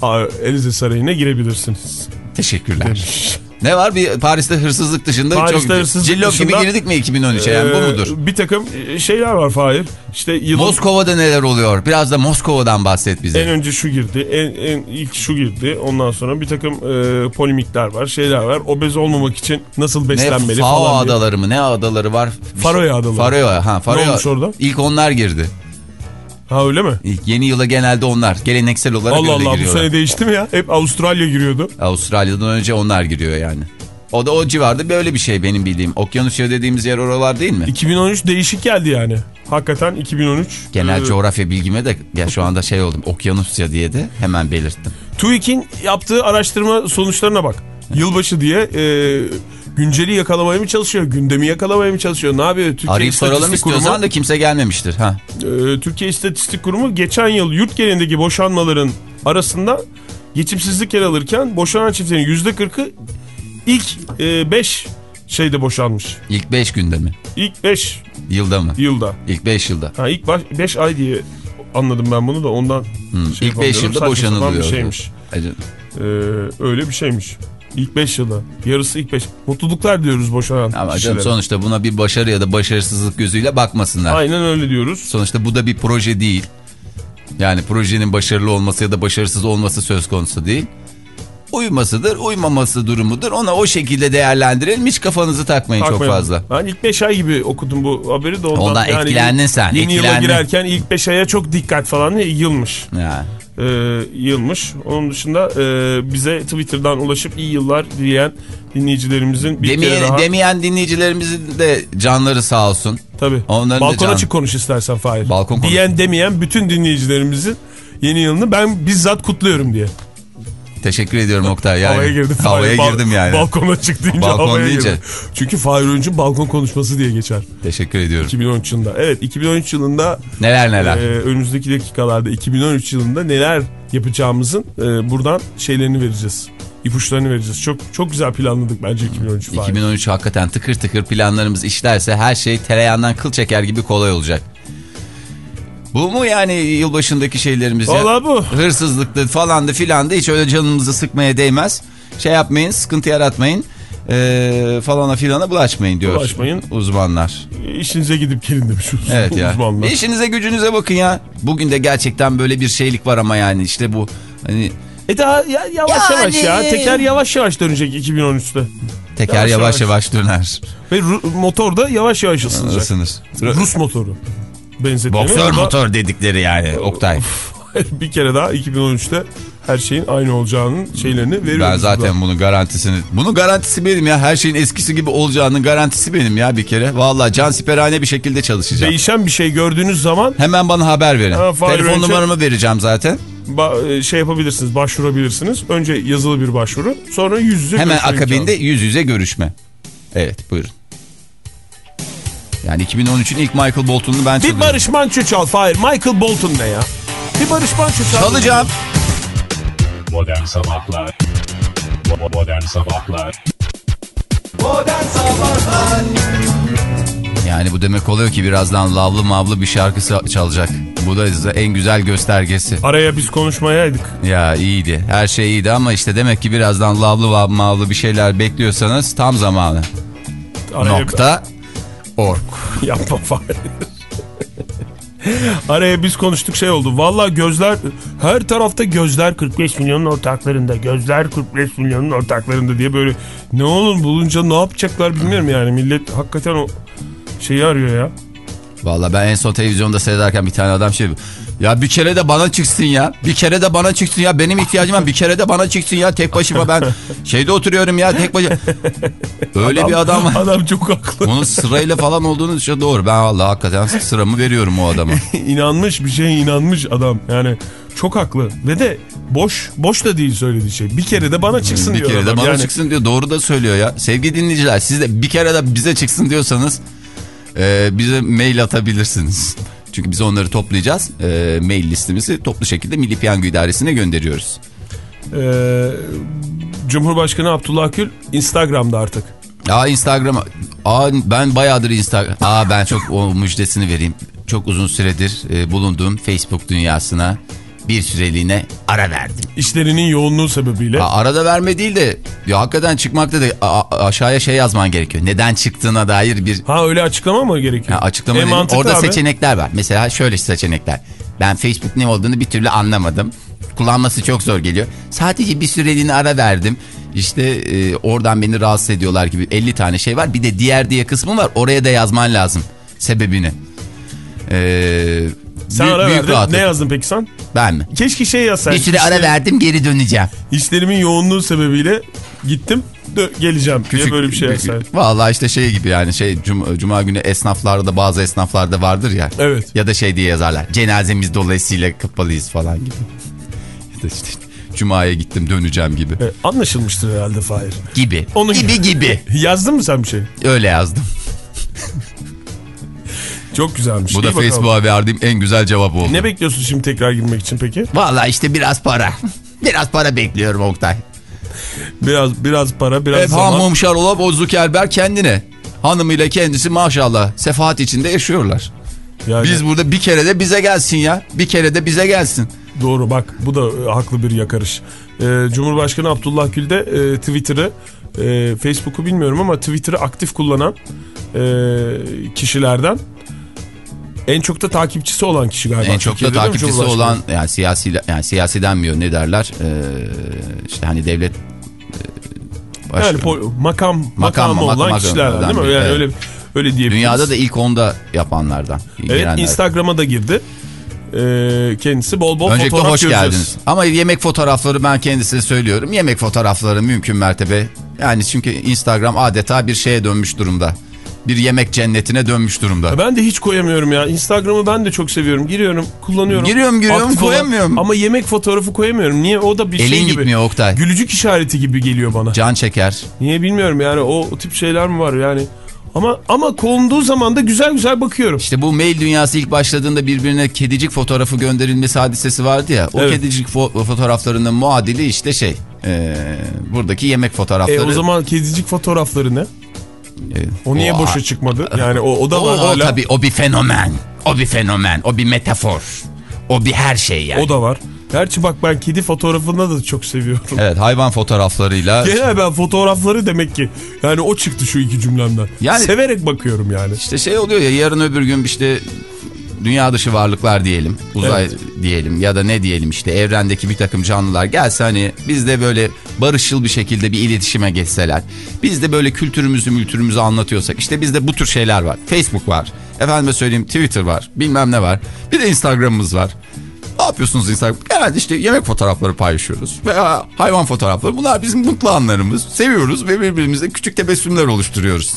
[SPEAKER 4] Elize Sarayı'na girebilirsiniz.
[SPEAKER 3] teşekkürler.
[SPEAKER 4] Demiş.
[SPEAKER 3] Ne var bir Paris'te hırsızlık dışında
[SPEAKER 4] Paris'te
[SPEAKER 3] çok
[SPEAKER 4] hırsızlık
[SPEAKER 3] cillop gibi
[SPEAKER 4] dışında-
[SPEAKER 3] girdik mi 2013'e yani bu
[SPEAKER 4] Ee,
[SPEAKER 3] mudur?
[SPEAKER 4] Bir takım e, şeyler var Fahir. İşte yılın
[SPEAKER 3] Moskova'da neler oluyor? Biraz da Moskova'dan bahset bize.
[SPEAKER 4] en önce şu girdi. En, en ilk şu girdi. Ondan sonra bir takım e, polemikler var. Şeyler var. Obez olmamak için nasıl
[SPEAKER 3] ne
[SPEAKER 4] beslenmeli
[SPEAKER 3] Fao
[SPEAKER 4] falan diye.
[SPEAKER 3] adaları mı? Ne adaları var?
[SPEAKER 4] Faroe adaları.
[SPEAKER 3] Faroe ha Faroe.
[SPEAKER 4] Ne olmuş orada?
[SPEAKER 3] İlk onlar girdi.
[SPEAKER 4] Ha öyle mi?
[SPEAKER 3] İlk yeni yıla genelde onlar. Geleneksel olarak
[SPEAKER 4] Allah
[SPEAKER 3] öyle
[SPEAKER 4] Allah bu
[SPEAKER 3] giriyorlar.
[SPEAKER 4] sene değişti mi ya? Hep Avustralya giriyordu.
[SPEAKER 3] Avustralya'dan önce onlar giriyor yani. O da o civarda böyle bir şey benim bildiğim. Okyanusya dediğimiz yer oralar değil mi?
[SPEAKER 4] 2013 değişik geldi yani. Hakikaten 2013.
[SPEAKER 3] Genel
[SPEAKER 4] e,
[SPEAKER 3] coğrafya bilgime de ya şu anda şey oldum. Okyanusya diye de hemen belirttim.
[SPEAKER 4] TÜİK'in yaptığı araştırma sonuçlarına bak. Yılbaşı diye e, günceli yakalamaya mı çalışıyor? Gündemi yakalamaya mı çalışıyor? Ne yapıyor? Türkiye
[SPEAKER 3] Arayıp soralım
[SPEAKER 4] İstatistik Kurumu-
[SPEAKER 3] istiyorsan da kimse gelmemiştir. Ha.
[SPEAKER 4] Ee, Türkiye İstatistik Kurumu geçen yıl yurt genelindeki boşanmaların arasında geçimsizlik yer alırken boşanan çiftlerin %40'ı ilk 5 şeyde boşanmış.
[SPEAKER 3] İlk 5 günde mi?
[SPEAKER 4] İlk 5
[SPEAKER 3] Yılda mı?
[SPEAKER 4] yılda.
[SPEAKER 3] İlk 5 yılda.
[SPEAKER 4] Ha ilk 5 ay diye anladım ben bunu da ondan
[SPEAKER 3] Hmm,
[SPEAKER 4] şey
[SPEAKER 3] İlk 5
[SPEAKER 4] yapamıyorum.
[SPEAKER 3] yılda boşanılıyor.
[SPEAKER 4] bir şeymiş. Ee, öyle bir şeymiş. İlk 5 yılda. Yarısı ilk 5. Mutluluklar diyoruz boşanan
[SPEAKER 3] Ama
[SPEAKER 4] kişilere.
[SPEAKER 3] sonuçta buna bir başarı ya da başarısızlık gözüyle bakmasınlar.
[SPEAKER 4] Aynen öyle diyoruz.
[SPEAKER 3] Sonuçta bu da bir proje değil. Yani projenin başarılı olması ya da başarısız olması söz konusu değil. Uymasıdır, uymaması durumudur. Ona o şekilde değerlendirelim. Hiç kafanızı takmayın çok
[SPEAKER 4] Takmayalım.
[SPEAKER 3] fazla.
[SPEAKER 4] Ben ilk 5 ay gibi okudum bu haberi de ondan.
[SPEAKER 3] Ondan etkilendin sen,
[SPEAKER 4] Yeni yıla
[SPEAKER 3] etkilendin.
[SPEAKER 4] girerken ilk 5 aya çok dikkat falan yılmış.
[SPEAKER 3] Yani.
[SPEAKER 4] Ee, yılmış. Onun dışında e, bize Twitter'dan ulaşıp iyi yıllar dileyen dinleyicilerimizin bir kere
[SPEAKER 3] Demeyen,
[SPEAKER 4] daha.
[SPEAKER 3] demeyen dinleyicilerimizin de canları sağ olsun.
[SPEAKER 4] Tabii.
[SPEAKER 3] Onların da
[SPEAKER 4] Balkon
[SPEAKER 3] can-
[SPEAKER 4] açık konuş istersen Fahir.
[SPEAKER 3] Balkon konuş.
[SPEAKER 4] Diyen demeyen bütün dinleyicilerimizin yeni yılını ben bizzat kutluyorum diye.
[SPEAKER 3] Teşekkür ediyorum Oktay. Yani,
[SPEAKER 4] havaya girdim.
[SPEAKER 3] Havaya
[SPEAKER 4] Bal-
[SPEAKER 3] girdim yani.
[SPEAKER 4] Balkon açık deyince
[SPEAKER 3] Balkon
[SPEAKER 4] havaya
[SPEAKER 3] deyince.
[SPEAKER 4] girdim. Çünkü Fahir Öğüncü'nün balkon konuşması diye geçer.
[SPEAKER 3] Teşekkür ediyorum.
[SPEAKER 4] 2013 yılında. Evet 2013 yılında
[SPEAKER 3] Neler neler.
[SPEAKER 4] Ee, önümüzdeki dakikalarda 2013 yılında neler yapacağımızın e, buradan şeylerini vereceğiz. İpuçlarını vereceğiz. Çok çok güzel planladık bence 2013 Fahir.
[SPEAKER 3] 2013 hakikaten tıkır tıkır planlarımız işlerse her şey tereyağından kıl çeker gibi kolay olacak. Bu mu yani yılbaşındaki şeylerimiz ya?
[SPEAKER 4] Valla bu.
[SPEAKER 3] Hırsızlıktı falandı filandı hiç öyle canımızı sıkmaya değmez. Şey yapmayın sıkıntı yaratmayın. Ee, falana filana bulaşmayın diyor
[SPEAKER 4] Bulaşmayın.
[SPEAKER 3] uzmanlar.
[SPEAKER 4] İşinize gidip gelin demiş uz-
[SPEAKER 3] Evet ya.
[SPEAKER 4] uzmanlar.
[SPEAKER 3] İşinize gücünüze bakın ya. Bugün de gerçekten böyle bir şeylik var ama yani işte bu hani
[SPEAKER 4] E daha ya, yavaş
[SPEAKER 3] Yani.
[SPEAKER 4] yavaş ya. Teker yavaş yavaş dönecek 2013'te.
[SPEAKER 3] teker
[SPEAKER 4] Yavaş
[SPEAKER 3] yavaş
[SPEAKER 4] yavaş.
[SPEAKER 3] döner.
[SPEAKER 4] Ve motor da yavaş yavaş ısınacak.
[SPEAKER 3] Isınır.
[SPEAKER 4] Rus motoru. Benzetmeli.
[SPEAKER 3] Boksör
[SPEAKER 4] da
[SPEAKER 3] motor dedikleri yani Oktay.
[SPEAKER 4] bir kere daha 2013'te her şeyin aynı olacağının şeylerini veriyoruz.
[SPEAKER 3] Ben
[SPEAKER 4] burada.
[SPEAKER 3] zaten bunun garantisini... Bunun garantisi benim ya. Her şeyin eskisi gibi olacağının garantisi benim ya bir kere. Vallahi can siperhane bir şekilde çalışacağım.
[SPEAKER 4] Değişen bir şey gördüğünüz zaman
[SPEAKER 3] Hemen bana haber verin.
[SPEAKER 4] Ha,
[SPEAKER 3] Telefon
[SPEAKER 4] önce-
[SPEAKER 3] numaramı vereceğim zaten.
[SPEAKER 4] ba- e, şey yapabilirsiniz, başvurabilirsiniz. Önce yazılı bir başvuru, sonra yüz yüze
[SPEAKER 3] Hemen akabinde
[SPEAKER 4] imkanı.
[SPEAKER 3] yüz yüze görüşme. Evet buyurun. Yani 2013'ün ilk Michael Bolton'unu ben
[SPEAKER 4] Bir
[SPEAKER 3] çalıyorum.
[SPEAKER 4] Barış Manço çal Fahir. Michael Bolton ne ya? Bir Barış Manço çal.
[SPEAKER 3] Çalacağım.
[SPEAKER 1] Modern Sabahlar Bo- Modern Sabahlar
[SPEAKER 3] Yani bu demek oluyor ki birazdan lavlı mavlı bir şarkısı çalacak. Bu da en güzel göstergesi.
[SPEAKER 4] Araya biz konuşmayaydık.
[SPEAKER 3] Ya iyiydi. Her şey iyiydi ama işte demek ki birazdan lavlı mavlı bir şeyler bekliyorsanız tam zamanı.
[SPEAKER 4] Araya...
[SPEAKER 3] Nokta. Ork.
[SPEAKER 4] Yapma Fahir. Araya biz konuştuk şey oldu. Valla gözler her tarafta gözler 45 milyonun ortaklarında. Gözler 45 milyonun ortaklarında diye böyle ne olur bulunca ne yapacaklar bilmiyorum yani. Millet hakikaten o şeyi arıyor ya.
[SPEAKER 3] Valla ben en son televizyonda seyrederken bir tane adam şey ya bir kere de bana çıksın ya. Bir kere de bana çıksın ya. Benim ihtiyacım var. Bir kere de bana çıksın ya. Tek başıma ben şeyde oturuyorum ya. Tek başıma. Öyle bir adam var.
[SPEAKER 4] Adam çok haklı.
[SPEAKER 3] Onun sırayla falan olduğunu düşünüyor. Doğru. Ben valla hakikaten sıramı veriyorum o adama.
[SPEAKER 4] inanmış bir şeye inanmış adam. Yani çok haklı. Ve de boş boş da değil söylediği şey. Bir kere de bana çıksın
[SPEAKER 3] bir
[SPEAKER 4] diyor
[SPEAKER 3] kere de
[SPEAKER 4] adam.
[SPEAKER 3] bana
[SPEAKER 4] yani,
[SPEAKER 3] çıksın diyor. Doğru da söylüyor ya. Sevgili dinleyiciler siz de bir kere de bize çıksın diyorsanız Ee, bize mail atabilirsiniz. Çünkü biz onları toplayacağız. Ee, mail listemizi toplu şekilde Milli Piyango İdaresi'ne gönderiyoruz.
[SPEAKER 4] Ee, Cumhurbaşkanı Abdullah Gül Instagram'da artık.
[SPEAKER 3] Aa Instagram'a. Aa ben bayağıdır Instagram. Aa ben çok o müjdesini vereyim. Çok uzun süredir e, bulunduğum Facebook dünyasına bir süreliğine ara verdim.
[SPEAKER 4] İşlerinin yoğunluğu sebebiyle.
[SPEAKER 3] Aa, arada verme değil de ya hakikaten çıkmakta da aşağıya şey yazman gerekiyor. Neden çıktığına dair bir
[SPEAKER 4] Ha öyle açıklama mı gerekiyor?
[SPEAKER 3] ya açıklama
[SPEAKER 4] E, mantıklı
[SPEAKER 3] Orada
[SPEAKER 4] abi.
[SPEAKER 3] seçenekler var. Mesela şöyle seçenekler. Ben Facebook ne olduğunu bir türlü anlamadım. Kullanması çok zor geliyor. Sadece bir süreliğine ara verdim. İşte e, oradan beni rahatsız ediyorlar gibi 50 tane şey var. Bir de diğer diye kısmı var. Oraya da yazman lazım sebebini. Ee,
[SPEAKER 4] Sen
[SPEAKER 3] büyük-
[SPEAKER 4] ara
[SPEAKER 3] büyük
[SPEAKER 4] verdin.
[SPEAKER 3] rahatlık.
[SPEAKER 4] Ne yazdın peki sen?
[SPEAKER 3] Ben mi?
[SPEAKER 4] Keşke şey yazsaydın.
[SPEAKER 3] Bir süre ara verdim geri döneceğim.
[SPEAKER 4] İşlerimin yoğunluğu sebebiyle gittim dö- geleceğim diye böyle bir şey
[SPEAKER 3] küçük-
[SPEAKER 4] yazsaydın.
[SPEAKER 3] Vallahi işte şey gibi yani şey cum- cuma günü esnaflarda bazı esnaflarda vardır ya.
[SPEAKER 4] Evet.
[SPEAKER 3] Ya da şey diye yazarlar. Cenazemiz dolayısıyla kapalıyız falan gibi. ya da işte cumaya gittim döneceğim gibi.
[SPEAKER 4] E, anlaşılmıştır herhalde Fahir.
[SPEAKER 3] Gibi.
[SPEAKER 4] Onun
[SPEAKER 3] gibi gibi.
[SPEAKER 4] Yazdın mı sen bir şey?
[SPEAKER 3] Öyle yazdım.
[SPEAKER 4] Çok güzelmiş.
[SPEAKER 3] Bu da
[SPEAKER 4] İyi bakalım.
[SPEAKER 3] Facebook'a verdiğim en güzel cevap oldu.
[SPEAKER 4] Ne bekliyorsun şimdi tekrar girmek için peki?
[SPEAKER 3] Vallahi işte biraz para. biraz para bekliyorum Oktay.
[SPEAKER 4] Biraz biraz para, biraz
[SPEAKER 3] Hep
[SPEAKER 4] zaman.
[SPEAKER 3] hamumşar olup o Zuckerberg kendine. Hanımıyla kendisi maşallah sefahat içinde yaşıyorlar.
[SPEAKER 4] Yani
[SPEAKER 3] Biz burada bir kere de bize gelsin ya. Bir kere de bize gelsin.
[SPEAKER 4] Doğru bak bu da e, haklı bir yakarış. E, Cumhurbaşkanı Abdullah Gül de e, Twitter'ı, e, Facebook'u bilmiyorum ama Twitter'ı aktif kullanan e, kişilerden en çok da takipçisi olan kişi galiba.
[SPEAKER 3] en çok da
[SPEAKER 4] Türkiye'de
[SPEAKER 3] takipçisi olan yani siyasi yani siyasi denmiyor ne derler? Ee, işte hani devlet e, baş-
[SPEAKER 4] Yani makam, makamı
[SPEAKER 3] makam-
[SPEAKER 4] olan
[SPEAKER 3] makam-
[SPEAKER 4] kişilerden değil mi?
[SPEAKER 3] makam-
[SPEAKER 4] Yani
[SPEAKER 3] evet.
[SPEAKER 4] öyle öyle diyebiliriz.
[SPEAKER 3] dünyada da ilk onda yapanlardan.
[SPEAKER 4] Evet. Instagram'a da girdi. E, kendisi bol bol
[SPEAKER 3] Öncelikle
[SPEAKER 4] fotoğraf
[SPEAKER 3] hoş
[SPEAKER 4] göreceğiz.
[SPEAKER 3] geldiniz. Ama yemek fotoğrafları ben kendisine söylüyorum. Yemek fotoğrafları mümkün mertebe. Yani çünkü Instagram adeta bir şeye dönmüş durumda. Bir yemek cennetine dönmüş durumda.
[SPEAKER 4] Ben de hiç koyamıyorum ya. Instagram'ı ben de çok seviyorum. Giriyorum, kullanıyorum.
[SPEAKER 3] Giriyorum, giriyorum,
[SPEAKER 4] Aktif olan.
[SPEAKER 3] koyamıyorum.
[SPEAKER 4] Ama yemek fotoğrafı koyamıyorum. Niye? O da bir
[SPEAKER 3] Elin
[SPEAKER 4] şey gibi.
[SPEAKER 3] gitmiyor Oktay.
[SPEAKER 4] Gülücük işareti gibi geliyor bana.
[SPEAKER 3] Can çeker.
[SPEAKER 4] Niye bilmiyorum yani o, o tip şeyler mi var yani. Ama ama konduğu zaman da güzel güzel bakıyorum.
[SPEAKER 3] İşte bu mail dünyası ilk başladığında birbirine kedicik fotoğrafı gönderilmesi hadisesi vardı ya. O
[SPEAKER 4] Evet.
[SPEAKER 3] kedicik fo- fotoğraflarının muadili işte şey. e, buradaki yemek fotoğrafları.
[SPEAKER 4] E o zaman kedicik fotoğrafları ne? O niye
[SPEAKER 3] o-
[SPEAKER 4] boşa çıkmadı? Yani o, o da
[SPEAKER 3] O,
[SPEAKER 4] var
[SPEAKER 3] o
[SPEAKER 4] hala.
[SPEAKER 3] tabii o bir fenomen. O bir fenomen. O bir metafor. O bir her şey yani.
[SPEAKER 4] O da var. Gerçi bak ben kedi fotoğrafını da çok seviyorum.
[SPEAKER 3] Evet hayvan fotoğraflarıyla.
[SPEAKER 4] Genel ben fotoğrafları demek ki yani o çıktı şu iki cümlemden.
[SPEAKER 3] Yani-
[SPEAKER 4] Severek bakıyorum yani.
[SPEAKER 3] İşte şey oluyor ya yarın öbür gün işte dünya dışı varlıklar diyelim. Uzay diyelim ya da ne diyelim işte evrendeki bir takım canlılar gelse hani biz de böyle barışçıl bir şekilde bir iletişime geçseler. Biz de böyle kültürümüzü mültürümüzü anlatıyorsak işte bizde bu tür şeyler var. Facebook var. Efendime söyleyeyim Twitter var. Bilmem ne var. Bir de Instagram'ımız var. Ne yapıyorsunuz Instagram? Genelde işte yemek fotoğrafları paylaşıyoruz. Veya hayvan fotoğrafları. Bunlar bizim mutlu anlarımız. Seviyoruz ve birbirimizle küçük tebessümler oluşturuyoruz.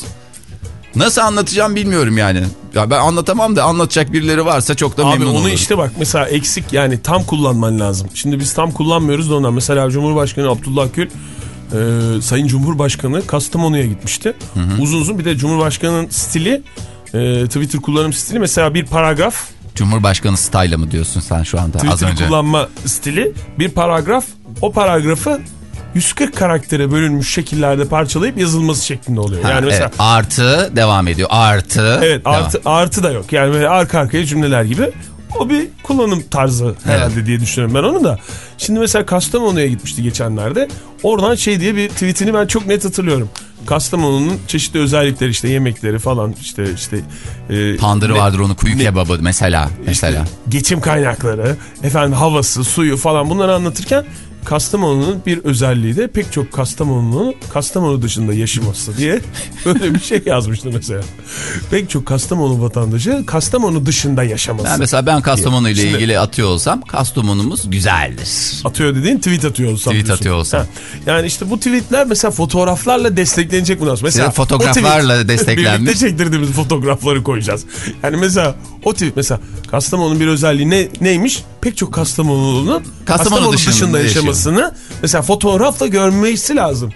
[SPEAKER 3] Nasıl anlatacağım bilmiyorum yani. Ya ben anlatamam da anlatacak birileri varsa çok da
[SPEAKER 4] Abi
[SPEAKER 3] memnun
[SPEAKER 4] onu
[SPEAKER 3] olurum.
[SPEAKER 4] işte bak mesela eksik yani tam kullanman lazım. Şimdi biz tam kullanmıyoruz da ondan. Mesela Cumhurbaşkanı Abdullah Gül e, Sayın Cumhurbaşkanı Kastamonu'ya gitmişti. Uzun uzun bir de Cumhurbaşkanı'nın stili e, Twitter kullanım stili mesela bir paragraf
[SPEAKER 3] Cumhurbaşkanı style'ı mı diyorsun sen şu anda az
[SPEAKER 4] Twitter
[SPEAKER 3] önce?
[SPEAKER 4] kullanma stili bir paragraf o paragrafı 140 karaktere bölünmüş şekillerde parçalayıp yazılması şeklinde oluyor.
[SPEAKER 3] Ha,
[SPEAKER 4] Yani mesela
[SPEAKER 3] evet, artı devam ediyor. Artı.
[SPEAKER 4] Evet
[SPEAKER 3] devam.
[SPEAKER 4] artı, artı da yok. Yani böyle arka arkaya cümleler gibi. O bir kullanım tarzı herhalde diye düşünüyorum ben onu da. Şimdi mesela Kastamonu'ya gitmişti geçenlerde. Oradan şey diye bir tweetini ben çok net hatırlıyorum. Kastamonu'nun çeşitli özellikleri işte yemekleri falan işte işte e,
[SPEAKER 3] Tandırı
[SPEAKER 4] ne-
[SPEAKER 3] vardır onu kuyu
[SPEAKER 4] ne-
[SPEAKER 3] kebabı mesela. mesela.
[SPEAKER 4] geçim kaynakları, efendim havası, suyu falan bunları anlatırken Kastamonu'nun bir özelliği de pek çok Kastamonu'nun Kastamonu dışında yaşaması diye böyle bir şey yazmıştı mesela. Pek çok Kastamonu vatandaşı Kastamonu dışında yaşaması.
[SPEAKER 3] Ben mesela ben Kastamonu ile
[SPEAKER 4] Şimdi-
[SPEAKER 3] ilgili atıyor olsam Kastamonumuz güzeldir.
[SPEAKER 4] atıyor dediğin tweet atıyor olsam.
[SPEAKER 3] Tweet
[SPEAKER 4] diyorsun.
[SPEAKER 3] atıyor olsam.
[SPEAKER 4] Ha. Yani işte bu tweetler mesela fotoğraflarla desteklenecek sonra. Mesela
[SPEAKER 3] Evet, fotoğraflarla
[SPEAKER 4] tweet,
[SPEAKER 3] desteklenmiş.
[SPEAKER 4] Birlikte çektirdiğimiz fotoğrafları koyacağız. Yani mesela o tweet mesela Kastamonu'nun bir özelliği ne, neymiş? Pek çok Kastamonu'nun Kastamonu,
[SPEAKER 3] dışında
[SPEAKER 4] dışında,
[SPEAKER 3] yaşıyor.
[SPEAKER 4] yaşamasını mesela fotoğrafla görmesi lazım.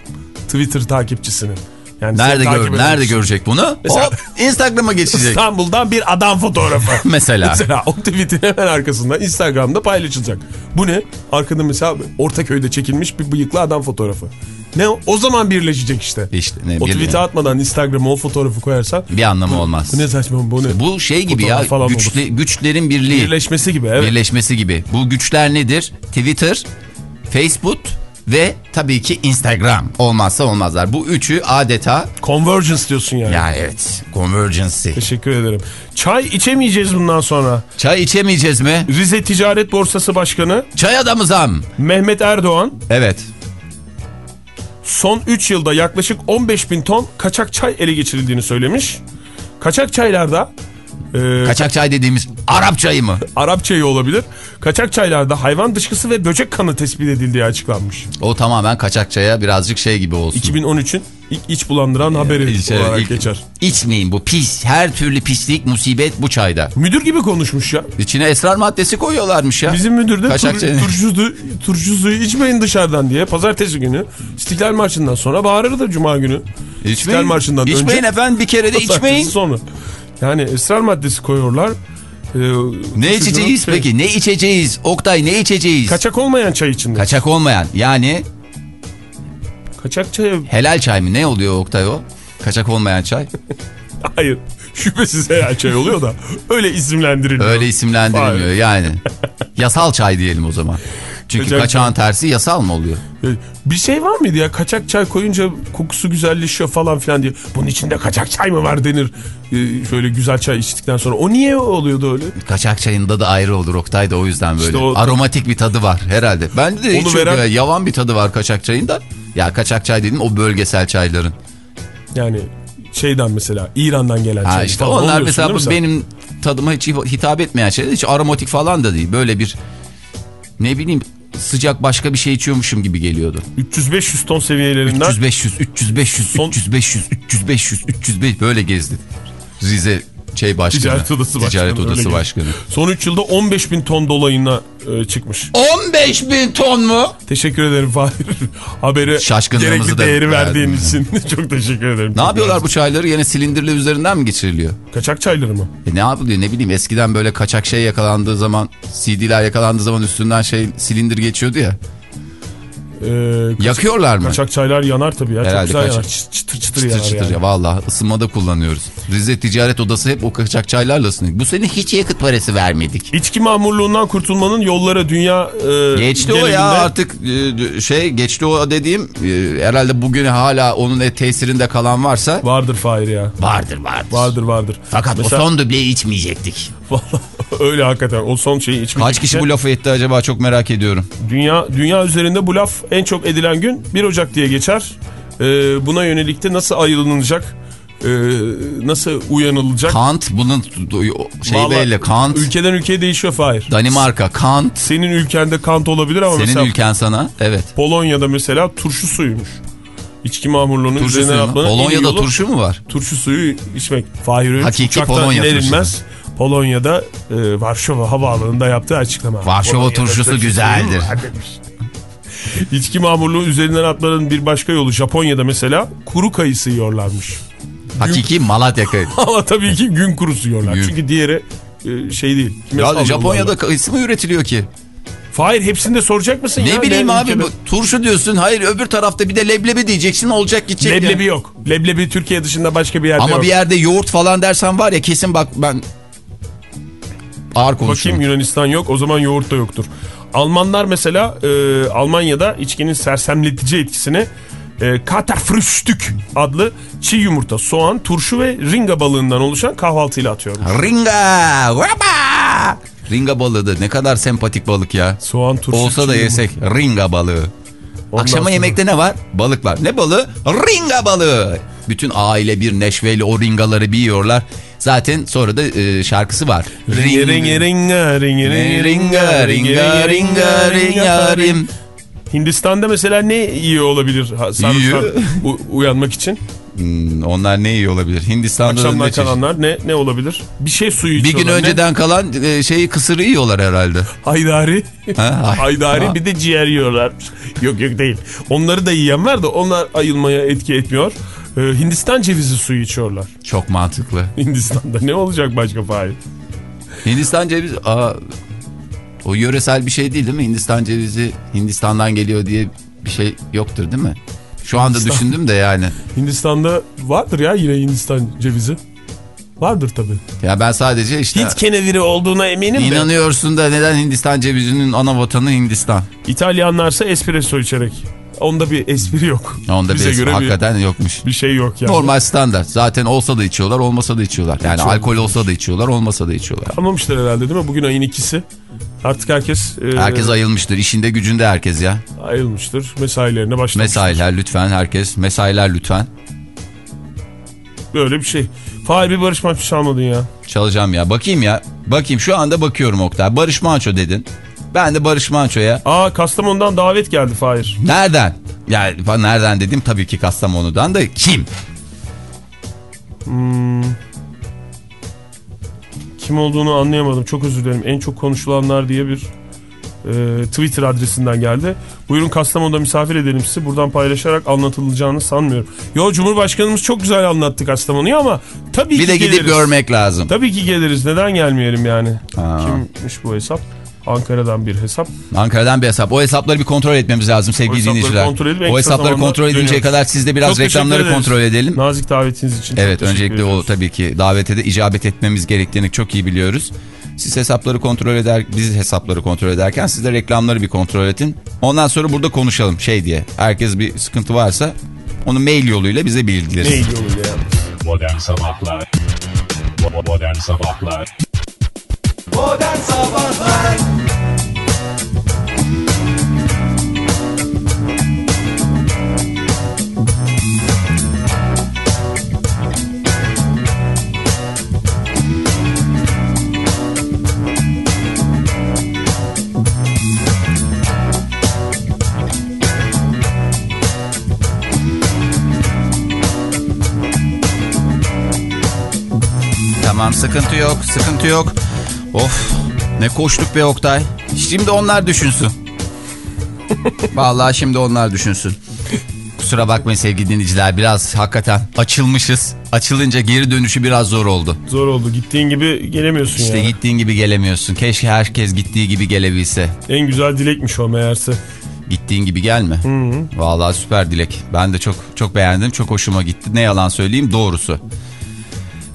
[SPEAKER 4] Twitter takipçisinin. Yani
[SPEAKER 3] Nerede gör nerede görecek bunu?
[SPEAKER 4] Mesela-
[SPEAKER 3] Hop Instagram'a geçecek.
[SPEAKER 4] İstanbul'dan bir adam fotoğrafı.
[SPEAKER 3] Mesela.
[SPEAKER 4] Mesela o tweetin hemen arkasında Instagram'da paylaşılacak. Bu ne? Arkada mesela Ortaköy'de çekilmiş bir bıyıklı adam fotoğrafı. Ne o? Zaman birleşecek işte.
[SPEAKER 3] İşte ne,
[SPEAKER 4] o tweet'i atmadan Instagram'a o fotoğrafı koyarsan
[SPEAKER 3] Bir anlamı olmaz.
[SPEAKER 4] bu ne saçma bu ne?
[SPEAKER 3] Bu şey gibi ya
[SPEAKER 4] Fotoğraf falan
[SPEAKER 3] güçle, güçlerin birliği.
[SPEAKER 4] Birleşmesi gibi evet.
[SPEAKER 3] Birleşmesi gibi. Bu güçler nedir? Twitter, Facebook ve tabii ki Instagram. Olmazsa olmazlar. Bu üçü adeta
[SPEAKER 4] Convergence diyorsun yani.
[SPEAKER 3] ya evet convergency.
[SPEAKER 4] Teşekkür ederim. Çay içemeyeceğiz bundan sonra.
[SPEAKER 3] Çay içemeyeceğiz mi?
[SPEAKER 4] Rize Ticaret Borsası Başkanı
[SPEAKER 3] Çay adamı zam.
[SPEAKER 4] Mehmet Erdoğan
[SPEAKER 3] Evet.
[SPEAKER 4] Son 3 yılda yaklaşık 15 bin ton kaçak çay ele geçirildiğini söylemiş. Kaçak çaylarda e,
[SPEAKER 3] Kaçak çay dediğimiz Arap çayı mı?
[SPEAKER 4] Arap çayı olabilir. Kaçak çaylarda hayvan dışkısı ve böcek kanı tespit edildiği açıklanmış.
[SPEAKER 3] O tamamen kaçak çaya birazcık şey gibi olsun.
[SPEAKER 4] 2013'ün ilk iç bulandıran haberi
[SPEAKER 3] İşte
[SPEAKER 4] olarak
[SPEAKER 3] ilk-
[SPEAKER 4] geçer.
[SPEAKER 3] İçmeyin bu pis. Her türlü pislik, musibet bu çayda.
[SPEAKER 4] Müdür gibi konuşmuş ya.
[SPEAKER 3] İçine esrar maddesi koyuyorlarmış ya.
[SPEAKER 4] Bizim müdür de
[SPEAKER 3] Kaçak
[SPEAKER 4] tur,
[SPEAKER 3] çay-
[SPEAKER 4] turşu, su- turşu suyu içmeyin dışarıdan diye pazartesi günü İstiklal Marşı'ndan sonra bağırırdı Cuma günü. İstiklal
[SPEAKER 3] İçmeyin.
[SPEAKER 4] Marşı'ndan
[SPEAKER 3] İçmeyin
[SPEAKER 4] önce.
[SPEAKER 3] efendim bir kere de içmeyin.
[SPEAKER 4] Sonra. Yani esrar maddesi koyuyorlar. Ee,
[SPEAKER 3] Ne içeceğiz
[SPEAKER 4] şey-
[SPEAKER 3] peki? Ne içeceğiz? Oktay ne içeceğiz?
[SPEAKER 4] Kaçak olmayan çay içinde.
[SPEAKER 3] Kaçak olmayan yani
[SPEAKER 4] Kaçak çay
[SPEAKER 3] helal çay mı? Ne oluyor Oktay o? Kaçak olmayan çay.
[SPEAKER 4] hayır. Şüphesiz helal çay oluyor da öyle isimlendiriliyor.
[SPEAKER 3] Öyle isimlendirilmiyor
[SPEAKER 4] Hayır.
[SPEAKER 3] yani. Yasal çay diyelim o zaman. Çünkü
[SPEAKER 4] Kaçak
[SPEAKER 3] kaçağın tersi yasal mı oluyor?
[SPEAKER 4] Ee, Bir şey var mıydı ya kaçak çay koyunca kokusu güzelleşiyor falan filan diye. Bunun içinde kaçak çay mı var denir. Ee, şöyle güzel çay içtikten sonra. O niye oluyordu öyle?
[SPEAKER 3] Kaçak çayın tadı ayrı olur Oktay da o yüzden böyle.
[SPEAKER 4] İşte o-
[SPEAKER 3] Aromatik bir tadı var herhalde. Bende de hiç
[SPEAKER 4] veren-
[SPEAKER 3] ya. Yavan bir tadı var kaçak çayın da. Ya kaçak çay dediğin o bölgesel çayların.
[SPEAKER 4] Yani şeyden mesela İran'dan gelen
[SPEAKER 3] Ha
[SPEAKER 4] çay
[SPEAKER 3] işte onlar mesela benim tadıma hiç hitap etmeyen şeyler. Hiç aromatik falan da değil. Böyle bir ne bileyim sıcak başka bir şey içiyormuşum gibi geliyordu.
[SPEAKER 4] 300-500 ton seviyelerinden
[SPEAKER 3] 300 500 300 500
[SPEAKER 4] Son-
[SPEAKER 3] 300 500 300 500 305 böyle gezdi. Rize şey başkanı.
[SPEAKER 4] Ticaret Odası Başkanı,
[SPEAKER 3] Ticaret
[SPEAKER 4] öyle
[SPEAKER 3] Odası
[SPEAKER 4] gibi.
[SPEAKER 3] Başkanı.
[SPEAKER 4] son 3 yılda 15 bin ton dolayına e, çıkmış.
[SPEAKER 3] 15 bin ton mu?
[SPEAKER 4] Teşekkür ederim Fahir. Habere gerekli değeri verdiğin
[SPEAKER 3] verdin.
[SPEAKER 4] için çok teşekkür ederim.
[SPEAKER 3] Ne yapıyorlar bu çayları? Yine silindirli üzerinden mi geçiriliyor?
[SPEAKER 4] Kaçak çayları mı?
[SPEAKER 3] E ne yapılıyor ne bileyim eskiden böyle kaçak şey yakalandığı zaman CD'ler yakalandığı zaman üstünden şey silindir geçiyordu ya.
[SPEAKER 4] Kaçak-
[SPEAKER 3] Yakıyorlar mı?
[SPEAKER 4] Kaçak çaylar yanar tabii ya.
[SPEAKER 3] Herhalde
[SPEAKER 4] çok güzel
[SPEAKER 3] kaçak-
[SPEAKER 4] yanar. Çıtır çıtır, çıtır yanar
[SPEAKER 3] çıtır
[SPEAKER 4] yani.
[SPEAKER 3] ya valla ısınmada kullanıyoruz. Rize Ticaret Odası hep o kaçak çaylarla ısınıyor. Bu sene hiç yakıt parası vermedik.
[SPEAKER 4] İçki mamurluğundan kurtulmanın yolları dünya e,
[SPEAKER 3] Geçti o ya
[SPEAKER 4] genelinde-
[SPEAKER 3] artık e, şey geçti o dediğim e, herhalde bugün hala onun e, tesirinde kalan varsa
[SPEAKER 4] Vardır Fahir ya.
[SPEAKER 3] vardır vardır.
[SPEAKER 4] Vardır vardır.
[SPEAKER 3] Fakat
[SPEAKER 4] Mesela-
[SPEAKER 3] o son dubleyi içmeyecektik.
[SPEAKER 4] Vallahi öyle hakikaten. O son şeyi içmek
[SPEAKER 3] Kaç kişi bu lafı etti acaba çok merak ediyorum.
[SPEAKER 4] Dünya, dünya üzerinde bu laf en çok edilen gün 1 Ocak diye geçer. Ee, buna yönelik de nasıl ayrılınacak, e, nasıl uyanılacak.
[SPEAKER 3] Kant bunun şey
[SPEAKER 4] Vallahi
[SPEAKER 3] belli Kant
[SPEAKER 4] Ülkeden ülkeye değişiyor Fahir.
[SPEAKER 3] Danimarka Kant
[SPEAKER 4] Senin ülkende kant olabilir ama
[SPEAKER 3] senin
[SPEAKER 4] mesela
[SPEAKER 3] ülken sana evet.
[SPEAKER 4] Polonya'da mesela turşu suyuymuş. İçki mamurluğunun
[SPEAKER 3] Turşu mu?
[SPEAKER 4] atmanın
[SPEAKER 3] Polonya'da
[SPEAKER 4] yolu
[SPEAKER 3] turşu mu var?
[SPEAKER 4] turşu suyu içmek. Fahir
[SPEAKER 3] Hakiki Polonya
[SPEAKER 4] iner inmez Polonya'da e, Varşova havaalanında yaptığı açıklama.
[SPEAKER 3] Varşova
[SPEAKER 4] Polonya'da
[SPEAKER 3] turşusu güzeldir.
[SPEAKER 4] var. İçki mamurluğu üzerinden atmanın bir başka yolu Japonya'da mesela kuru kayısı yiyorlarmış.
[SPEAKER 3] Hakiki Malatya kayıt.
[SPEAKER 4] Ama tabii ki gün kurusu yiyorlar.
[SPEAKER 3] Gün.
[SPEAKER 4] Çünkü diğeri e, şey değil.
[SPEAKER 3] Ya Japonya'da
[SPEAKER 4] yollarla.
[SPEAKER 3] kayısı mı üretiliyor ki?
[SPEAKER 4] Fahir hepsinde soracak mısın ya?
[SPEAKER 3] Ne bileyim
[SPEAKER 4] Ne
[SPEAKER 3] abi
[SPEAKER 4] ülkede?
[SPEAKER 3] bu turşu diyorsun. Hayır öbür tarafta bir de leblebi diyeceksin olacak gidecek ya.
[SPEAKER 4] Leblebi yok. Leblebi Türkiye dışında başka bir yerde
[SPEAKER 3] Ama
[SPEAKER 4] yok.
[SPEAKER 3] bir yerde yoğurt falan dersen var ya kesin bak ben ağır konuşuyorum.
[SPEAKER 4] Bakayım Yunanistan yok o zaman yoğurt da yoktur. Almanlar mesela e, Almanya'da içkinin sersemletici etkisini e, Katerfrühstück adlı çiğ yumurta, soğan, turşu ve ringa balığından oluşan kahvaltıyla atıyor.
[SPEAKER 3] Ringa! Waba! Ringa balığı da ne kadar sempatik balık ya.
[SPEAKER 4] Soğan, turşu,
[SPEAKER 3] Olsa da yesek ringa balığı.
[SPEAKER 4] Ondan
[SPEAKER 3] Akşama
[SPEAKER 4] sonra-
[SPEAKER 3] yemekte ne var? Balık var. Ne balığı? Ringa balığı. Bütün aile bir neşveyle o ringaları bir yiyorlar. Zaten sonra da e, şarkısı var.
[SPEAKER 4] Ring ring ringa ring
[SPEAKER 3] ringa ringa ringa ringa ring.
[SPEAKER 4] Hindistan'da mesela ne iyi olabilir sarımsak uyanmak için?
[SPEAKER 3] Onlar ne iyi olabilir? Hindistan'da
[SPEAKER 4] Akşamdan
[SPEAKER 3] ne
[SPEAKER 4] kalanlar ne, ne olabilir? Bir şey suyu içiyorlar.
[SPEAKER 3] Bir
[SPEAKER 4] gün
[SPEAKER 3] önceden ne? kalan şeyi kısırı yiyorlar herhalde.
[SPEAKER 4] Haydari.
[SPEAKER 3] Ha,
[SPEAKER 4] haydari
[SPEAKER 3] ha.
[SPEAKER 4] bir de ciğer yiyorlar. yok yok değil. Onları da yiyen var da onlar ayılmaya etki etmiyor e, Hindistan cevizi suyu içiyorlar.
[SPEAKER 3] Çok mantıklı.
[SPEAKER 4] Hindistan'da ne olacak başka Fahir?
[SPEAKER 3] Hindistan cevizi... Aa, o yöresel bir şey değil değil mi? Hindistan cevizi Hindistan'dan geliyor diye bir şey yoktur değil mi? Şu anda
[SPEAKER 4] Hindistan-
[SPEAKER 3] düşündüm de yani.
[SPEAKER 4] Hindistan'da vardır ya yine Hindistan cevizi. Vardır tabii.
[SPEAKER 3] Ya ben sadece işte...
[SPEAKER 4] Hint keneviri olduğuna eminim de.
[SPEAKER 3] İnanıyorsun da neden Hindistan cevizinin ana vatanı Hindistan?
[SPEAKER 4] İtalyanlarsa espresso içerek. Onda bir espri yok.
[SPEAKER 3] Onda
[SPEAKER 4] Bize
[SPEAKER 3] bir
[SPEAKER 4] göre
[SPEAKER 3] hakikaten yokmuş.
[SPEAKER 4] bir, bir şey yok yani.
[SPEAKER 3] Normal standart. Zaten olsa da içiyorlar, olmasa da içiyorlar. Yani
[SPEAKER 4] İçiyorlar.
[SPEAKER 3] alkol olsa da içiyorlar, olmasa da içiyorlar.
[SPEAKER 4] Anlamışlar herhalde değil mi? Bugün ayın ikisi. Artık herkes, e,
[SPEAKER 3] Herkes ayılmıştır. İşinde gücünde herkes ya.
[SPEAKER 4] ayrılmıştır. Mesailerine başlamıştır.
[SPEAKER 3] Mesailer lütfen herkes. Mesailer lütfen.
[SPEAKER 4] Böyle bir şey. Fahir bir Barış Manço çalmadın ya.
[SPEAKER 3] Çalacağım ya. Bakayım ya. Bakayım şu anda bakıyorum Oktay. Barış Manço dedin. Ben de Barış Manço'ya.
[SPEAKER 4] Aa Kastamonu'dan davet geldi Fahir.
[SPEAKER 3] Nereden? Yani nereden dedim tabii ki Kastamonu'dan da kim?
[SPEAKER 4] Kim olduğunu anlayamadım. Çok özür dilerim. En çok konuşulanlar diye bir e, Twitter adresinden geldi. Buyurun Kastamonu'da misafir edelim sizi. Buradan paylaşarak anlatılacağını sanmıyorum. Yo Cumhurbaşkanımız çok güzel anlattı Kastamonu'yu ama tabii
[SPEAKER 3] Bir
[SPEAKER 4] ki
[SPEAKER 3] de gidip
[SPEAKER 4] geliriz.
[SPEAKER 3] görmek lazım.
[SPEAKER 4] Tabii ki geliriz. Neden gelmeyelim yani?
[SPEAKER 3] Ha.
[SPEAKER 4] Kimmiş bu hesap? Ankara'dan bir hesap.
[SPEAKER 3] Ankara'dan bir hesap. O hesapları bir kontrol etmemiz lazım sevgili
[SPEAKER 4] hesapları
[SPEAKER 3] dinleyiciler.
[SPEAKER 4] kontrol edip
[SPEAKER 3] o hesapları kontrol edinceye
[SPEAKER 4] dönüyoruz.
[SPEAKER 3] kadar siz de biraz
[SPEAKER 4] Çok
[SPEAKER 3] reklamları kontrol edelim.
[SPEAKER 4] Nazik davetiniz için.
[SPEAKER 3] Evet öncelikle o
[SPEAKER 4] ediyoruz.
[SPEAKER 3] tabii ki davete de icabet etmemiz gerektiğini çok iyi biliyoruz. Siz hesapları kontrol eder, biz hesapları kontrol ederken siz de reklamları bir kontrol edin. Ondan sonra burada konuşalım şey diye. Herkes bir sıkıntı varsa onu mail yoluyla bize bildirir.
[SPEAKER 4] Oluyor yani?
[SPEAKER 1] Modern Sabahlar Modern Sabahlar
[SPEAKER 2] Modern Sabahlar
[SPEAKER 3] Tamam sıkıntı yok sıkıntı yok. Of ne koştuk be Oktay. Şimdi onlar düşünsün. Vallahi şimdi onlar düşünsün. Kusura bakmayın sevgili dinleyiciler biraz hakikaten açılmışız. Açılınca geri dönüşü biraz zor oldu.
[SPEAKER 4] Zor oldu. Gittiğin gibi gelemiyorsun
[SPEAKER 3] İşte
[SPEAKER 4] ya.
[SPEAKER 3] gittiğin gibi gelemiyorsun. Keşke herkes gittiği gibi gelebilse.
[SPEAKER 4] En güzel dilekmiş o meğerse.
[SPEAKER 3] Gittiğin gibi gelme. Vallahi süper dilek. Ben de çok çok beğendim. Çok hoşuma gitti. Ne yalan söyleyeyim doğrusu.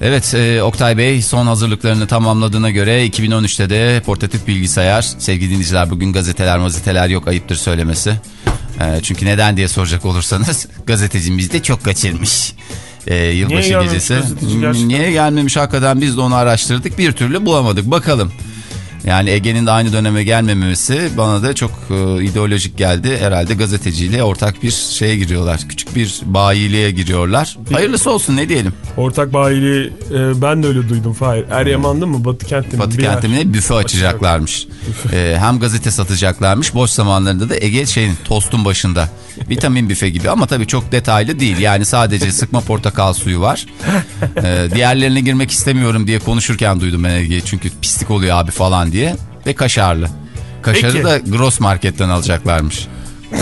[SPEAKER 3] Evet e, Oktay Bey son hazırlıklarını tamamladığına göre 2013'te de portatif bilgisayar. Sevgili dinleyiciler bugün gazeteler maziteler yok ayıptır söylemesi. E, çünkü neden diye soracak olursanız gazetecimiz de çok kaçırmış. E, yılbaşı
[SPEAKER 4] gelmemiş
[SPEAKER 3] gecesi. Niye gelmemiş hakikaten biz de onu araştırdık bir türlü bulamadık bakalım. Yani Ege'nin de aynı döneme gelmemesi bana da çok e, ideolojik geldi. Herhalde gazeteciyle ortak bir şeye giriyorlar. Küçük bir bayiliğe giriyorlar. Hayırlısı olsun ne diyelim.
[SPEAKER 4] Ortak bayiliği e, ben de öyle duydum Fahir. Eryaman'da mı Batı kentte mi?
[SPEAKER 3] Batı
[SPEAKER 4] yer.
[SPEAKER 3] kentimine büfe açacaklarmış. Ee, hem gazete satacaklarmış. Boş zamanlarında da Ege şeyin tostun başında. Vitamin büfe gibi ama tabii çok detaylı değil. Yani sadece sıkma portakal suyu var. Ee, diğerlerine girmek istemiyorum diye konuşurken duydum ben Ege'yi. Çünkü pislik oluyor abi falan diye. Ve kaşarlı. Kaşarı
[SPEAKER 4] Peki.
[SPEAKER 3] da Gross Market'ten alacaklarmış.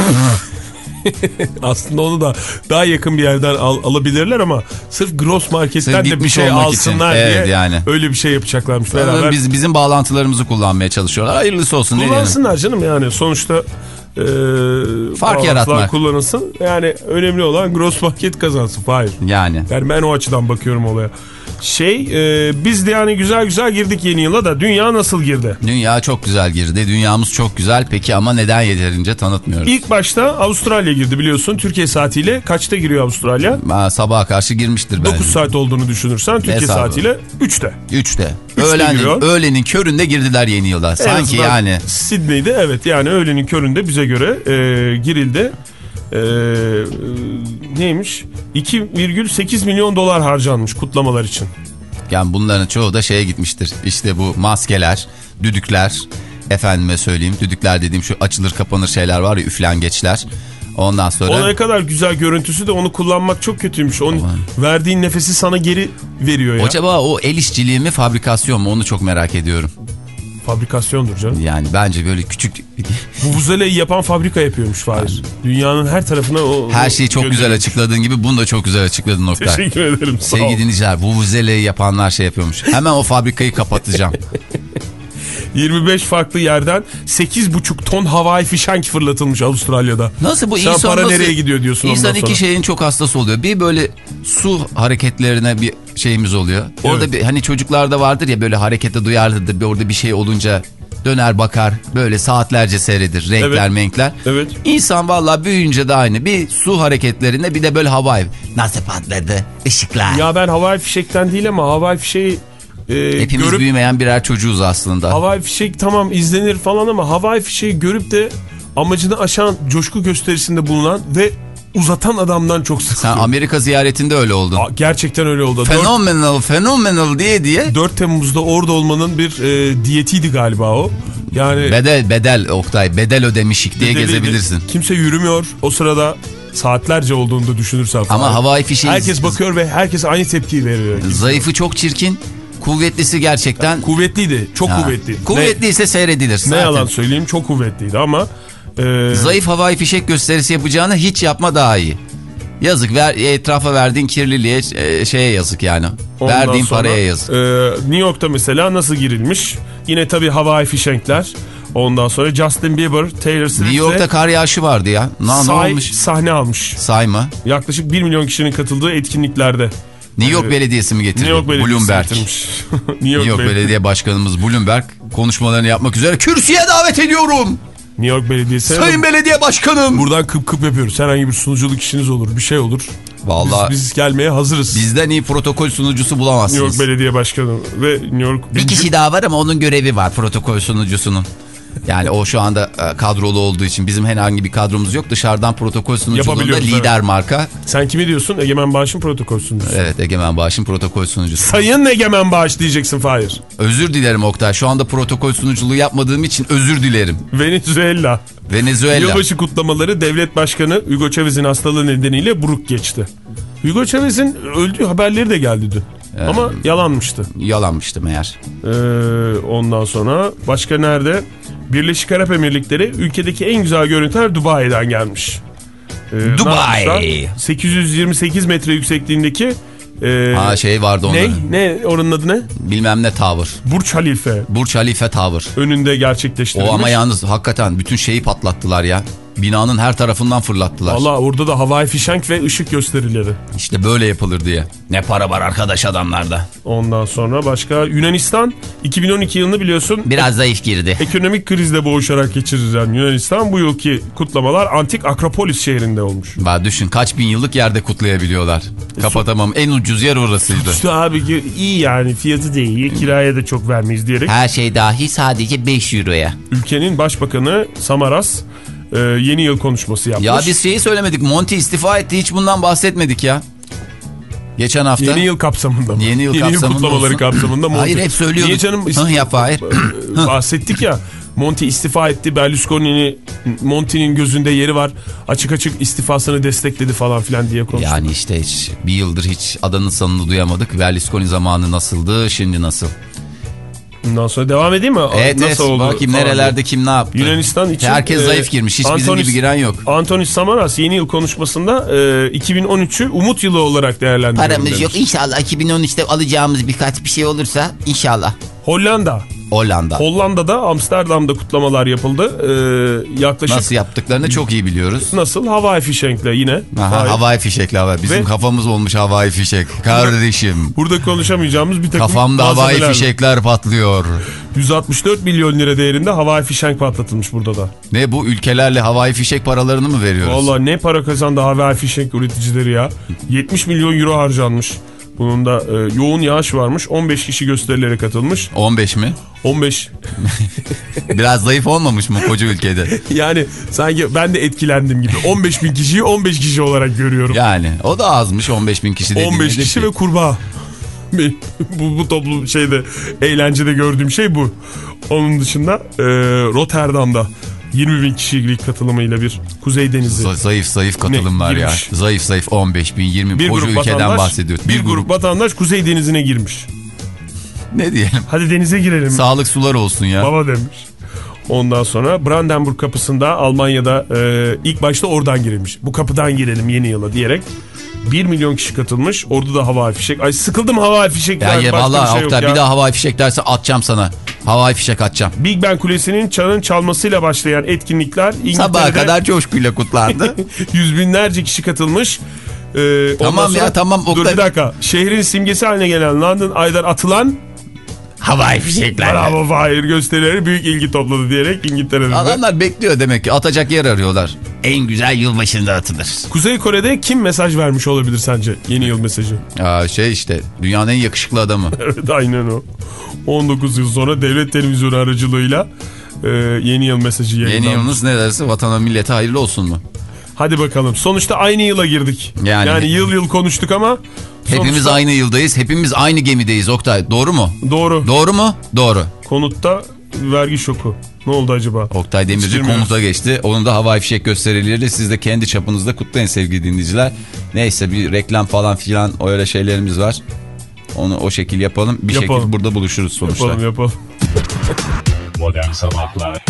[SPEAKER 4] Aslında onu da daha yakın bir yerden al- alabilirler ama sırf gross marketten de bir şey alsınlar
[SPEAKER 3] için.
[SPEAKER 4] diye
[SPEAKER 3] Evet, yani.
[SPEAKER 4] öyle bir şey yapacaklarmış beraber.
[SPEAKER 3] Biz, bizim bağlantılarımızı kullanmaya çalışıyorlar. Hayırlısı olsun.
[SPEAKER 4] Kullansınlar canım yani sonuçta e, bağlantılar
[SPEAKER 3] yaratmak.
[SPEAKER 4] kullanılsın. Yani önemli olan gross market kazansın. Hayır.
[SPEAKER 3] Yani.
[SPEAKER 4] Yani ben o açıdan bakıyorum olaya. Şey e, biz de yani güzel güzel girdik yeni yıla da dünya nasıl girdi?
[SPEAKER 3] Dünya çok güzel girdi. Dünyamız çok güzel. Peki ama neden yeterince tanıtmıyoruz?
[SPEAKER 4] İlk başta Avustralya girdi biliyorsun. Türkiye saatiyle kaçta giriyor Avustralya?
[SPEAKER 3] Ha, sabaha karşı girmiştir bence.
[SPEAKER 4] 9 saat olduğunu düşünürsen Türkiye
[SPEAKER 3] Hesabı.
[SPEAKER 4] saatiyle 3'te.
[SPEAKER 3] 3'te.
[SPEAKER 4] Üçte
[SPEAKER 3] Öğlenin, öğlenin köründe girdiler yeni yılda.
[SPEAKER 4] En
[SPEAKER 3] Sanki yani.
[SPEAKER 4] Sydney'de evet yani öğlenin köründe bize göre e, girildi. E, neymiş? 2,8 milyon dolar harcanmış kutlamalar için.
[SPEAKER 3] Yani bunların çoğu da şeye gitmiştir. İşte bu maskeler, düdükler. Efendime söyleyeyim. Düdükler dediğim şu açılır kapanır şeyler var ya üflengeçler. Ondan sonra...
[SPEAKER 4] O ne kadar güzel görüntüsü de onu kullanmak çok kötüymüş. Onun verdiğin nefesi sana geri veriyor ya.
[SPEAKER 3] Acaba o el işçiliği mi fabrikasyon mu onu çok merak ediyorum.
[SPEAKER 4] Fabrikasyondur canım.
[SPEAKER 3] Yani bence böyle küçük
[SPEAKER 4] Bu vuzeleyi yapan fabrika yapıyormuş Fahir. Dünyanın her tarafına o...
[SPEAKER 3] her şeyi çok güzel açıkladığın gibi bunu da çok güzel açıkladın Oktay.
[SPEAKER 4] Teşekkür ederim. Sağ ol.
[SPEAKER 3] Sevgili dinleyiciler bu vuzeleyi yapanlar şey yapıyormuş. Hemen o fabrikayı kapatacağım.
[SPEAKER 4] 25 farklı yerden 8,5 ton havai fişenk fırlatılmış Avustralya'da.
[SPEAKER 3] Nasıl bu
[SPEAKER 4] Sen
[SPEAKER 3] insan
[SPEAKER 4] para
[SPEAKER 3] nasıl-
[SPEAKER 4] nereye gidiyor diyorsun
[SPEAKER 3] İnsan iki
[SPEAKER 4] sonra.
[SPEAKER 3] şeyin çok hastası oluyor. Bir böyle su hareketlerine bir şeyimiz oluyor. Orada
[SPEAKER 4] Evet.
[SPEAKER 3] bir hani çocuklarda vardır ya böyle harekete duyarlıdır. Bir orada bir şey olunca döner bakar böyle saatlerce seyredir renkler
[SPEAKER 4] Evet.
[SPEAKER 3] menkler.
[SPEAKER 4] Evet.
[SPEAKER 3] İnsan vallahi büyüyünce de aynı. Bir su hareketlerinde bir de böyle havai. Nasıl patladı? Işıklar.
[SPEAKER 4] Ya ben havai fişekten değil ama havai fişeği e,
[SPEAKER 3] Hepimiz
[SPEAKER 4] görüp
[SPEAKER 3] büyümeyen birer çocuğuz aslında.
[SPEAKER 4] havai fişek tamam izlenir falan ama havai fişeği görüp de amacını aşan coşku gösterisinde bulunan ve uzatan adamdan çok
[SPEAKER 3] Sen
[SPEAKER 4] sıkılıyorum.
[SPEAKER 3] Amerika ziyaretinde öyle oldun.
[SPEAKER 4] Aa, Gerçekten öyle oldu. 4,
[SPEAKER 3] Phenomenal, phenomenal diye diye.
[SPEAKER 4] 4 Temmuz'da orada olmanın bir e, diyetiydi galiba o. Yani
[SPEAKER 3] Bedel, bedel Oktay, bedel ödemişik diye
[SPEAKER 4] bedeliydi.
[SPEAKER 3] gezebilirsin.
[SPEAKER 4] Kimse yürümüyor o sırada saatlerce olduğunu da düşünürsen falan.
[SPEAKER 3] Ama havai fişeği...
[SPEAKER 4] Herkes bakıyor ve herkes aynı tepkiyi veriyor.
[SPEAKER 3] Zayıfı çok çirkin, kuvvetlisi gerçekten...
[SPEAKER 4] Kuvvetliydi. Çok
[SPEAKER 3] Ha.
[SPEAKER 4] kuvvetliydi.
[SPEAKER 3] Kuvvetliyse seyredilir.
[SPEAKER 4] Ne, ne
[SPEAKER 3] zaten.
[SPEAKER 4] yalan söyleyeyim çok kuvvetliydi ama e,
[SPEAKER 3] Zayıf havai fişek gösterisi yapacağını hiç yapma daha iyi. Yazık ver, etrafa verdiğin kirliliğe e, şeye yazık yani.
[SPEAKER 4] ondan
[SPEAKER 3] Verdiğin
[SPEAKER 4] sonra,
[SPEAKER 3] paraya yazık.
[SPEAKER 4] e, New York'ta mesela nasıl girilmiş? Yine tabii havai fişenkler. Ondan sonra Justin Bieber, Taylor Swift
[SPEAKER 3] New York'ta kar yağışı vardı ya. Na, ne olmuş?
[SPEAKER 4] sahne almış.
[SPEAKER 3] Sayma.
[SPEAKER 4] Yaklaşık 1 milyon kişinin katıldığı etkinliklerde.
[SPEAKER 3] New York Belediyesi mi getirdi?
[SPEAKER 4] New York Belediyesi
[SPEAKER 3] Bloomberg.
[SPEAKER 4] getirmiş. New York,
[SPEAKER 3] New York
[SPEAKER 4] Belediye
[SPEAKER 3] Başkanımız Bloomberg konuşmalarını yapmak üzere kürsüye davet ediyorum.
[SPEAKER 4] New York Belediyesi.
[SPEAKER 3] Sayın Belediye Başkanım.
[SPEAKER 4] Buradan kıp kıp yapıyoruz. Herhangi bir sunuculuk işiniz olur, bir şey olur.
[SPEAKER 3] Vallahi
[SPEAKER 4] Biz, biz gelmeye hazırız.
[SPEAKER 3] bizden iyi protokol sunucusu
[SPEAKER 4] New
[SPEAKER 3] bulamazsınız.
[SPEAKER 4] York Belediye Başkanı ve New York...
[SPEAKER 3] Bir kişi daha var ama onun görevi var protokol sunucusunun. Yani o şu anda e, kadrolu olduğu için bizim herhangi bir kadromuz yok. Dışarıdan protokol sunuculuğunda lider marka.
[SPEAKER 4] Sen kimi diyorsun? Egemen Bağış'ın protokol sunucusu.
[SPEAKER 3] Evet Egemen Bağış'ın protokol sunucusu.
[SPEAKER 4] Sayın Egemen Bağış diyeceksin Fahir.
[SPEAKER 3] Özür dilerim Oktay. Şu anda protokol sunuculuğu yapmadığım için özür dilerim.
[SPEAKER 4] Venezuela.
[SPEAKER 3] Venezuela.
[SPEAKER 4] Yılbaşı kutlamaları devlet başkanı Hugo Chavez'in hastalığı nedeniyle buruk geçti. Hugo Chavez'in öldüğü haberleri de geldi dün. Ama yalanmıştı.
[SPEAKER 3] Yalanmıştı meğer.
[SPEAKER 4] Ee, ondan sonra başka nerede? Birleşik Arap Emirlikleri ülkedeki en güzel görüntüler Dubai'den gelmiş. Ee,
[SPEAKER 3] Dubai.
[SPEAKER 4] yapmışlar? 828 metre yüksekliğindeki e,
[SPEAKER 3] Ha şey vardı onda.
[SPEAKER 4] ne? Ne? Oranın adı ne?
[SPEAKER 3] Bilmem ne tavır.
[SPEAKER 4] Burç Halife
[SPEAKER 3] Burç Halife tavır.
[SPEAKER 4] önünde gerçekleştirilmiş.
[SPEAKER 3] O ama yalnız hakikaten bütün şeyi patlattılar ya. Binanın her tarafından fırlattılar.
[SPEAKER 4] Valla orada da havai fişenk ve ışık gösterileri.
[SPEAKER 3] İşte böyle yapılır diye. Ne para var arkadaş adamlarda.
[SPEAKER 4] Ondan sonra başka Yunanistan 2012 yılını biliyorsun
[SPEAKER 3] Biraz zayıf girdi.
[SPEAKER 4] ekonomik krizle boğuşarak geçirilen Yunanistan bu yılki kutlamalar antik Akropolis şehrinde olmuş.
[SPEAKER 3] Bak düşün kaç bin yıllık yerde kutlayabiliyorlar. Kapatamam en ucuz yer orasıydı.
[SPEAKER 4] İşte abi iyi yani fiyatı da iyi kiraya da çok vermeyiz diyerek
[SPEAKER 3] Her şey dahi sadece 5 euroya.
[SPEAKER 4] ülkenin başbakanı Samaras e, yeni yıl konuşması yapmış.
[SPEAKER 3] Ya biz şeyi söylemedik. Monty istifa etti. Hiç bundan bahsetmedik ya. Geçen hafta.
[SPEAKER 4] Yeni yıl kapsamında mı?
[SPEAKER 3] Yeni yıl kapsamında
[SPEAKER 4] kutlamaları
[SPEAKER 3] olsun.
[SPEAKER 4] kapsamında Monty.
[SPEAKER 3] Hayır hep söylüyorduk.
[SPEAKER 4] Niye canım?
[SPEAKER 3] Hı, yap hayır.
[SPEAKER 4] Bahsettik ya. Monty istifa etti. Berlusconi'nin Monty'nin gözünde yeri var. Açık açık istifasını destekledi falan filan diye konuştuk.
[SPEAKER 3] Yani işte hiç bir yıldır hiç adanın sanını duyamadık. Berlusconi zamanı nasıldı, şimdi nasıl?
[SPEAKER 4] Bundan sonra devam edeyim mi?
[SPEAKER 3] Evet
[SPEAKER 4] Nasıl
[SPEAKER 3] evet
[SPEAKER 4] oldu?
[SPEAKER 3] bakayım
[SPEAKER 4] falan
[SPEAKER 3] nerelerde kim ne yaptı.
[SPEAKER 4] Yunanistan için,
[SPEAKER 3] Herkes
[SPEAKER 4] e,
[SPEAKER 3] zayıf girmiş. Hiç bizim
[SPEAKER 4] Antonis-
[SPEAKER 3] gibi giren yok.
[SPEAKER 4] Antonis Samaras yeni yıl konuşmasında e, 2013'ü umut yılı olarak değerlendiriyor.
[SPEAKER 3] Paramız
[SPEAKER 4] demiş.
[SPEAKER 3] yok inşallah 2013'te alacağımız birkaç bir şey olursa inşallah.
[SPEAKER 4] Hollanda.
[SPEAKER 3] Hollanda.
[SPEAKER 4] Hollanda'da Amsterdam'da kutlamalar yapıldı. E, yaklaşık
[SPEAKER 3] Nasıl yaptıklarını çok iyi biliyoruz.
[SPEAKER 4] nasıl? Havai fişenkle yine.
[SPEAKER 3] Aha, havai fişekli hava. Bizim
[SPEAKER 4] Ve-
[SPEAKER 3] kafamız olmuş havai fişek. Kardeşim.
[SPEAKER 4] Burada konuşamayacağımız bir takım
[SPEAKER 3] Kafamda havai fişekler patlıyor.
[SPEAKER 4] 164 milyon lira değerinde havai fişenk patlatılmış burada da.
[SPEAKER 3] Ne bu ülkelerle havai fişek paralarını mı veriyoruz?
[SPEAKER 4] Vallahi ne para kazandı havai fişek üreticileri ya. 70 milyon euro harcanmış. Bunun da e, yoğun yağış varmış. 15 kişi gösterilere katılmış.
[SPEAKER 3] 15 mi?
[SPEAKER 4] 15.
[SPEAKER 3] Biraz zayıf olmamış mı koca ülkede?
[SPEAKER 4] Yani sanki ben de etkilendim gibi. 15 bin kişiyi 15 kişi olarak görüyorum.
[SPEAKER 3] Yani o da azmış 15 bin kişi dediğin
[SPEAKER 4] 15
[SPEAKER 3] nedir
[SPEAKER 4] kişi
[SPEAKER 3] ki?
[SPEAKER 4] ve kurbağa. Bu, bu toplum şeyde eğlencede gördüğüm şey bu. Onun dışında e, Rotterdam'da 20 bin kişilik katılımıyla bir Kuzey Denizi.
[SPEAKER 3] Z- Zayıf zayıf katılımlar ya. Zayıf zayıf 15 bin 20 bin koca
[SPEAKER 4] grup
[SPEAKER 3] ülkeden
[SPEAKER 4] vatandaş,
[SPEAKER 3] bahsediyoruz.
[SPEAKER 4] Bir, grup vatandaş Kuzey Denizi'ne girmiş.
[SPEAKER 3] Ne diyelim?
[SPEAKER 4] Hadi denize girelim.
[SPEAKER 3] Sağlık sular olsun ya.
[SPEAKER 4] Baba demiş. Ondan sonra Brandenburg kapısında Almanya'da e, ilk başta oradan girilmiş. Bu kapıdan girelim yeni yıla diyerek. 1 milyon kişi katılmış. Orada da havai fişek. Ay sıkıldım havai fişek.
[SPEAKER 3] Ya, ya
[SPEAKER 4] Başka
[SPEAKER 3] vallahi
[SPEAKER 4] bir şey
[SPEAKER 3] Oktay
[SPEAKER 4] ya.
[SPEAKER 3] bir daha havai fişek derse atacağım sana. Havai fişek atacağım.
[SPEAKER 4] Big Ben Kulesi'nin çanın çalmasıyla başlayan etkinlikler
[SPEAKER 3] Sabaha
[SPEAKER 4] İngiltere'de
[SPEAKER 3] kadar coşkuyla kutlandı.
[SPEAKER 4] yüz binlerce kişi katılmış. Ee,
[SPEAKER 3] Tamam ya,
[SPEAKER 4] sonra-
[SPEAKER 3] tamam,
[SPEAKER 4] Dur
[SPEAKER 3] Oktay.
[SPEAKER 4] bir dakika. Şehrin simgesi haline gelen London Ay'dan atılan
[SPEAKER 3] havai fişekler.
[SPEAKER 4] bravo Fahir gösterileri büyük ilgi topladı diyerek İngiltere'de. de.
[SPEAKER 3] Adamlar bekliyor demek ki atacak yer arıyorlar. En güzel yılbaşında atılır.
[SPEAKER 4] Kuzey Kore'de kim mesaj vermiş olabilir sence yeni yıl mesajı?
[SPEAKER 3] Aa, şey işte dünyanın en yakışıklı adamı.
[SPEAKER 4] Evet aynen o. 19 yıl sonra devlet televizyonu aracılığıyla e, yeni yıl mesajı yayınlanmış.
[SPEAKER 3] Yeni yılınız ne derse vatana millete hayırlı olsun mu?
[SPEAKER 4] Hadi bakalım. Sonuçta aynı yıla girdik.
[SPEAKER 3] Yani-
[SPEAKER 4] Yani, yıl yıl konuştuk ama
[SPEAKER 3] Hepimiz
[SPEAKER 4] sonuçta
[SPEAKER 3] aynı yıldayız. Hepimiz aynı gemideyiz Oktay. Doğru mu?
[SPEAKER 4] Doğru.
[SPEAKER 3] Doğru mu? Doğru.
[SPEAKER 4] Konutta vergi şoku. Ne oldu acaba?
[SPEAKER 3] Oktay Demirci konuta geçti. Onun da havai fişek gösterileriyle siz de kendi çapınızda kutlayın sevgili dinleyiciler. Neyse bir reklam falan filan öyle şeylerimiz var. Onu o şekil yapalım. Bir
[SPEAKER 4] Yapalım.
[SPEAKER 3] şekilde burada buluşuruz sonuçta.
[SPEAKER 4] Yapalım yapalım.
[SPEAKER 1] Modern Sabahlar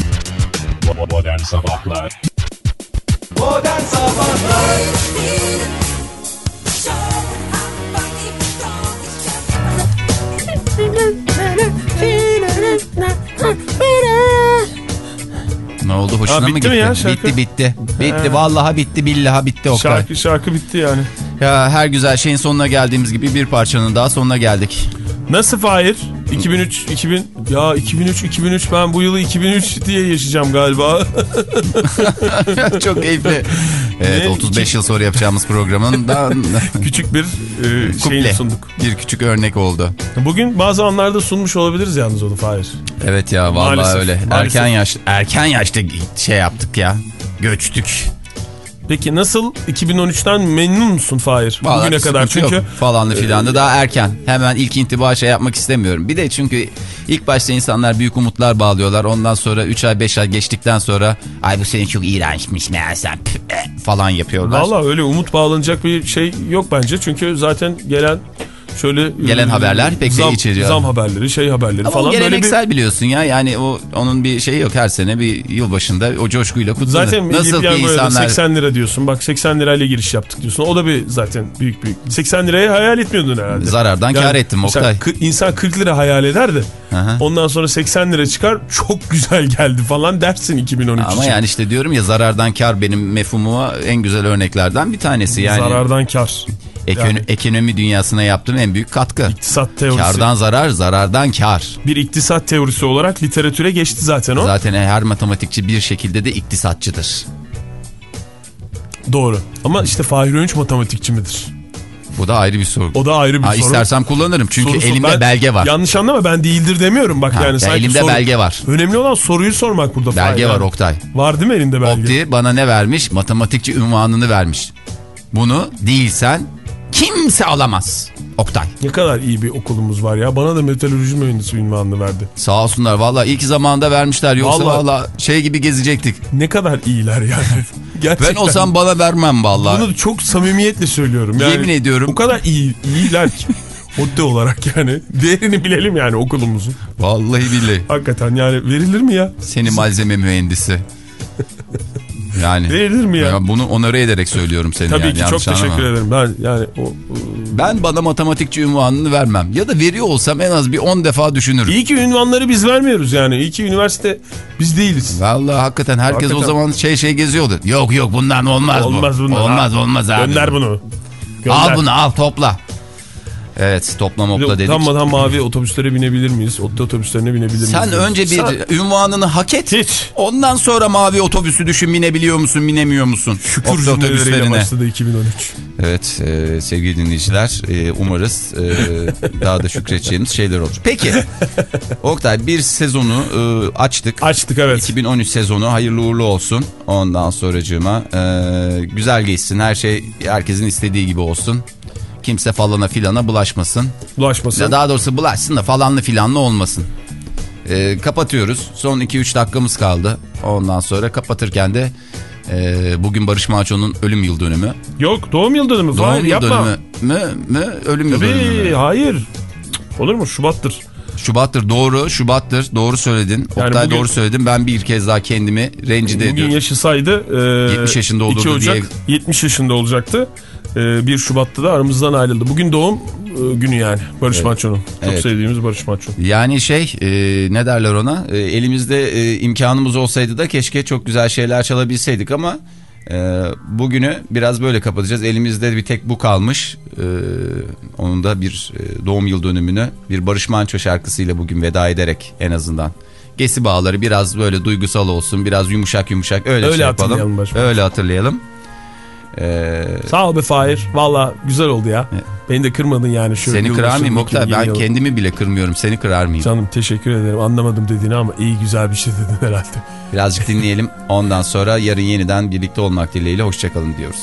[SPEAKER 1] Modern Sabahlar
[SPEAKER 2] Modern Sabahlar
[SPEAKER 3] Ne oldu? Hoşuna
[SPEAKER 4] Aa,
[SPEAKER 3] mı
[SPEAKER 4] bitti
[SPEAKER 3] gitti?
[SPEAKER 4] mi ya şarkı?
[SPEAKER 3] bitti bitti. Bitti vallahi bitti billahi bitti Oktay.
[SPEAKER 4] Şarkı şarkı bitti yani.
[SPEAKER 3] Ya her güzel şeyin sonuna geldiğimiz gibi bir parçanın daha sonuna geldik.
[SPEAKER 4] Nasıl Fahir? 2003 2000 ya 2003 2003 ben bu yılı 2003 diye yaşayacağım galiba.
[SPEAKER 3] Çok keyifli. Evet
[SPEAKER 4] Ne?
[SPEAKER 3] 35 yıl sonra yapacağımız programın da
[SPEAKER 4] Küçük bir e, şeyini sunduk.
[SPEAKER 3] Bir küçük örnek oldu.
[SPEAKER 4] Bugün bazı anlarda sunmuş olabiliriz yalnız onu Fahir.
[SPEAKER 3] Evet ya vallahi
[SPEAKER 4] Maalesef,
[SPEAKER 3] öyle.
[SPEAKER 4] maalesef.
[SPEAKER 3] Erken yaş erken yaşta şey yaptık ya. Göçtük.
[SPEAKER 4] Peki nasıl 2013'ten memnun musun Fahir?
[SPEAKER 3] Vallahi
[SPEAKER 4] Bugüne kadar çünkü
[SPEAKER 3] yok falanlı filanlı daha erken. Hemen ilk intiba şey yapmak istemiyorum. Bir de çünkü ilk başta insanlar büyük umutlar bağlıyorlar. Ondan sonra 3 ay 5 ay geçtikten sonra ay bu senin çok iğrençmiş meğersem eh, falan yapıyorlar.
[SPEAKER 4] Valla öyle umut bağlanacak bir şey yok bence. Çünkü zaten gelen şöyle...
[SPEAKER 3] Gelen
[SPEAKER 4] e,
[SPEAKER 3] haberler pek de
[SPEAKER 4] zam,
[SPEAKER 3] içeriyor.
[SPEAKER 4] Zam haberleri, şey haberleri
[SPEAKER 3] Ama
[SPEAKER 4] falan böyle bir...
[SPEAKER 3] geleneksel biliyorsun ya yani o onun bir şeyi yok her sene bir yılbaşında o coşkuyla kutlanır.
[SPEAKER 4] Zaten
[SPEAKER 3] Nasıl ki
[SPEAKER 4] yani
[SPEAKER 3] insanlar
[SPEAKER 4] 80 lira diyorsun. Bak 80 lirayla giriş yaptık diyorsun. O da bir zaten büyük büyük. 80 lirayı hayal etmiyordun herhalde.
[SPEAKER 3] Zarardan kâr ettim,
[SPEAKER 4] mesela
[SPEAKER 3] Oktay.
[SPEAKER 4] insan 40 lira hayal eder de
[SPEAKER 3] Aha.
[SPEAKER 4] ondan sonra 80 lira çıkar çok güzel geldi falan dersin 2013
[SPEAKER 3] ama
[SPEAKER 4] için.
[SPEAKER 3] yani işte diyorum ya zarardan kar benim mefhumuma en güzel örneklerden bir tanesi yani.
[SPEAKER 4] Zarardan kar.
[SPEAKER 3] Ekon-
[SPEAKER 4] Yani
[SPEAKER 3] Ekonomi dünyasına yaptığım en büyük katkı.
[SPEAKER 4] iktisat teorisi.
[SPEAKER 3] Kardan zarar, zarardan kar.
[SPEAKER 4] Bir iktisat teorisi olarak literatüre geçti zaten o.
[SPEAKER 3] Zaten her matematikçi bir şekilde de iktisatçıdır.
[SPEAKER 4] Doğru. Ama işte Fahir Öğünç matematikçi midir?
[SPEAKER 3] Bu da ayrı bir soru.
[SPEAKER 4] O da ayrı bir
[SPEAKER 3] Ha,
[SPEAKER 4] soru.
[SPEAKER 3] istersem kullanırım çünkü
[SPEAKER 4] Soru sor.
[SPEAKER 3] elimde
[SPEAKER 4] Ben-
[SPEAKER 3] belge var.
[SPEAKER 4] Yanlış anlama ben değildir demiyorum. Bak
[SPEAKER 3] Ha,
[SPEAKER 4] yani
[SPEAKER 3] ya elimde
[SPEAKER 4] soru-
[SPEAKER 3] belge var.
[SPEAKER 4] Önemli olan soruyu sormak burada.
[SPEAKER 3] Belge var
[SPEAKER 4] yani.
[SPEAKER 3] Oktay.
[SPEAKER 4] Var değil mi elinde belge?
[SPEAKER 3] Opti bana ne vermiş? Matematikçi ünvanını vermiş. Bunu değilsen kimse alamaz. Oktay.
[SPEAKER 4] Ne kadar iyi bir okulumuz var ya. Bana da metalurji mühendisi ünvanını verdi.
[SPEAKER 3] Sağ olsunlar valla ilk zamanda vermişler yoksa
[SPEAKER 4] Vallahi-
[SPEAKER 3] valla şey gibi gezecektik.
[SPEAKER 4] Ne kadar iyiler yani. Gerçekten.
[SPEAKER 3] Ben olsam bana vermem valla.
[SPEAKER 4] Bunu çok samimiyetle söylüyorum. Yani
[SPEAKER 3] Yemin ediyorum.
[SPEAKER 4] O kadar iyi, iyiler ki. Odde olarak yani. Değerini bilelim yani okulumuzun.
[SPEAKER 3] Vallahi billahi.
[SPEAKER 4] Hakikaten yani verilir mi ya?
[SPEAKER 3] Seni malzeme mühendisi. Yani.
[SPEAKER 4] Verilir mi ya?
[SPEAKER 3] Ya bunu onore ederek söylüyorum seni
[SPEAKER 4] Tabii
[SPEAKER 3] yani.
[SPEAKER 4] ki çok teşekkür ederim. Ben yani o, o-
[SPEAKER 3] Ben bana matematikçi ünvanını vermem. Ya da veriyor olsam en az bir 10 defa düşünürüm.
[SPEAKER 4] iyi ki ünvanları biz vermiyoruz yani. İyi ki üniversite biz değiliz.
[SPEAKER 3] Vallahi hakikaten herkes o
[SPEAKER 4] Hakikaten.
[SPEAKER 3] zaman şey şey geziyordu. Yok yok bundan olmaz,
[SPEAKER 4] Olmaz
[SPEAKER 3] bu.
[SPEAKER 4] bundan.
[SPEAKER 3] Olmaz
[SPEAKER 4] Ha.
[SPEAKER 3] olmaz abi.
[SPEAKER 4] Gönder bunu. Gönder.
[SPEAKER 3] Al bunu al topla. Evet topla mopla dedik.
[SPEAKER 4] Utanmadan mavi otobüslere binebilir miyiz? Otlu otobüslerine binebilir miyiz?
[SPEAKER 3] Sen önce bir
[SPEAKER 4] Sen-
[SPEAKER 3] ünvanını hak et.
[SPEAKER 4] Hiç.
[SPEAKER 3] Ondan sonra mavi otobüsü düşün binebiliyor musun binemiyor musun?
[SPEAKER 4] Şükür cümleleriyle
[SPEAKER 3] otobüslerine.
[SPEAKER 4] başladı 2013.
[SPEAKER 3] Evet e, sevgili dinleyiciler e, umarız e, daha da şükredeceğimiz şeyler olur. Peki Oktay bir sezonu e, açtık.
[SPEAKER 4] Açtık evet.
[SPEAKER 3] 2013 sezonu hayırlı uğurlu olsun. Ondan sonracığıma e, güzel geçsin. Her şey herkesin istediği gibi olsun. Kimse falana filana bulaşmasın.
[SPEAKER 4] Ulaşmasın.
[SPEAKER 3] Ya daha doğrusu bulaşsın da falanlı filanlı olmasın. E, kapatıyoruz. Son 2-3 dakikamız kaldı. Ondan sonra kapatırken de e, bugün Barış Manço'nun ölüm yıl dönümü.
[SPEAKER 4] Yok doğum yıl dönümü.
[SPEAKER 3] Doğum
[SPEAKER 4] Hayır
[SPEAKER 3] yıl
[SPEAKER 4] yapma.
[SPEAKER 3] dönümü mü, mü ölüm yıl dönümü
[SPEAKER 4] Tabii
[SPEAKER 3] mü?
[SPEAKER 4] hayır. Cık, Olur mu? Şubat'tır.
[SPEAKER 3] Şubat'tır doğru Şubat'tır doğru söyledin.
[SPEAKER 4] Yani
[SPEAKER 3] Oktay
[SPEAKER 4] bugün-
[SPEAKER 3] doğru söyledin ben bir kez daha kendimi rencide
[SPEAKER 4] Bugün
[SPEAKER 3] ediyorum.
[SPEAKER 4] yaşasaydı e,
[SPEAKER 3] 70 yaşında olurdu
[SPEAKER 4] 2 Ocak
[SPEAKER 3] diye-
[SPEAKER 4] 70 yaşında olacaktı. E, 1 Şubat'ta da aramızdan ayrıldı. Bugün doğum e, günü yani Barış Manço'nun. Çok
[SPEAKER 3] Evet.
[SPEAKER 4] sevdiğimiz Barış Manço.
[SPEAKER 3] Yani şey e, ne derler ona E, elimizde e, imkanımız olsaydı da keşke çok güzel şeyler çalabilseydik ama e, bugünü biraz böyle kapatacağız. Elimizde bir tek bu kalmış. E, onun da bir e, doğum yıl dönümünü bir Barış Manço şarkısıyla bugün veda ederek en azından. Gesi bağları biraz böyle duygusal olsun biraz yumuşak yumuşak öyle,
[SPEAKER 4] Öyle
[SPEAKER 3] şey yapalım. Öyle hatırlayalım. E,
[SPEAKER 4] Sağ ol be Fahir. Valla güzel oldu ya.
[SPEAKER 3] Evet.
[SPEAKER 4] Beni de kırmadın yani. Şu
[SPEAKER 3] seni kırar mıyım Oktay? Ben
[SPEAKER 4] yılı.
[SPEAKER 3] kendimi bile kırmıyorum. Seni kırar mıyım?
[SPEAKER 4] Canım teşekkür ederim. Anlamadım dediğini ama iyi güzel bir şey dedin herhalde.
[SPEAKER 3] Birazcık dinleyelim. Ondan sonra yarın yeniden birlikte olmak dileğiyle hoşçakalın diyoruz.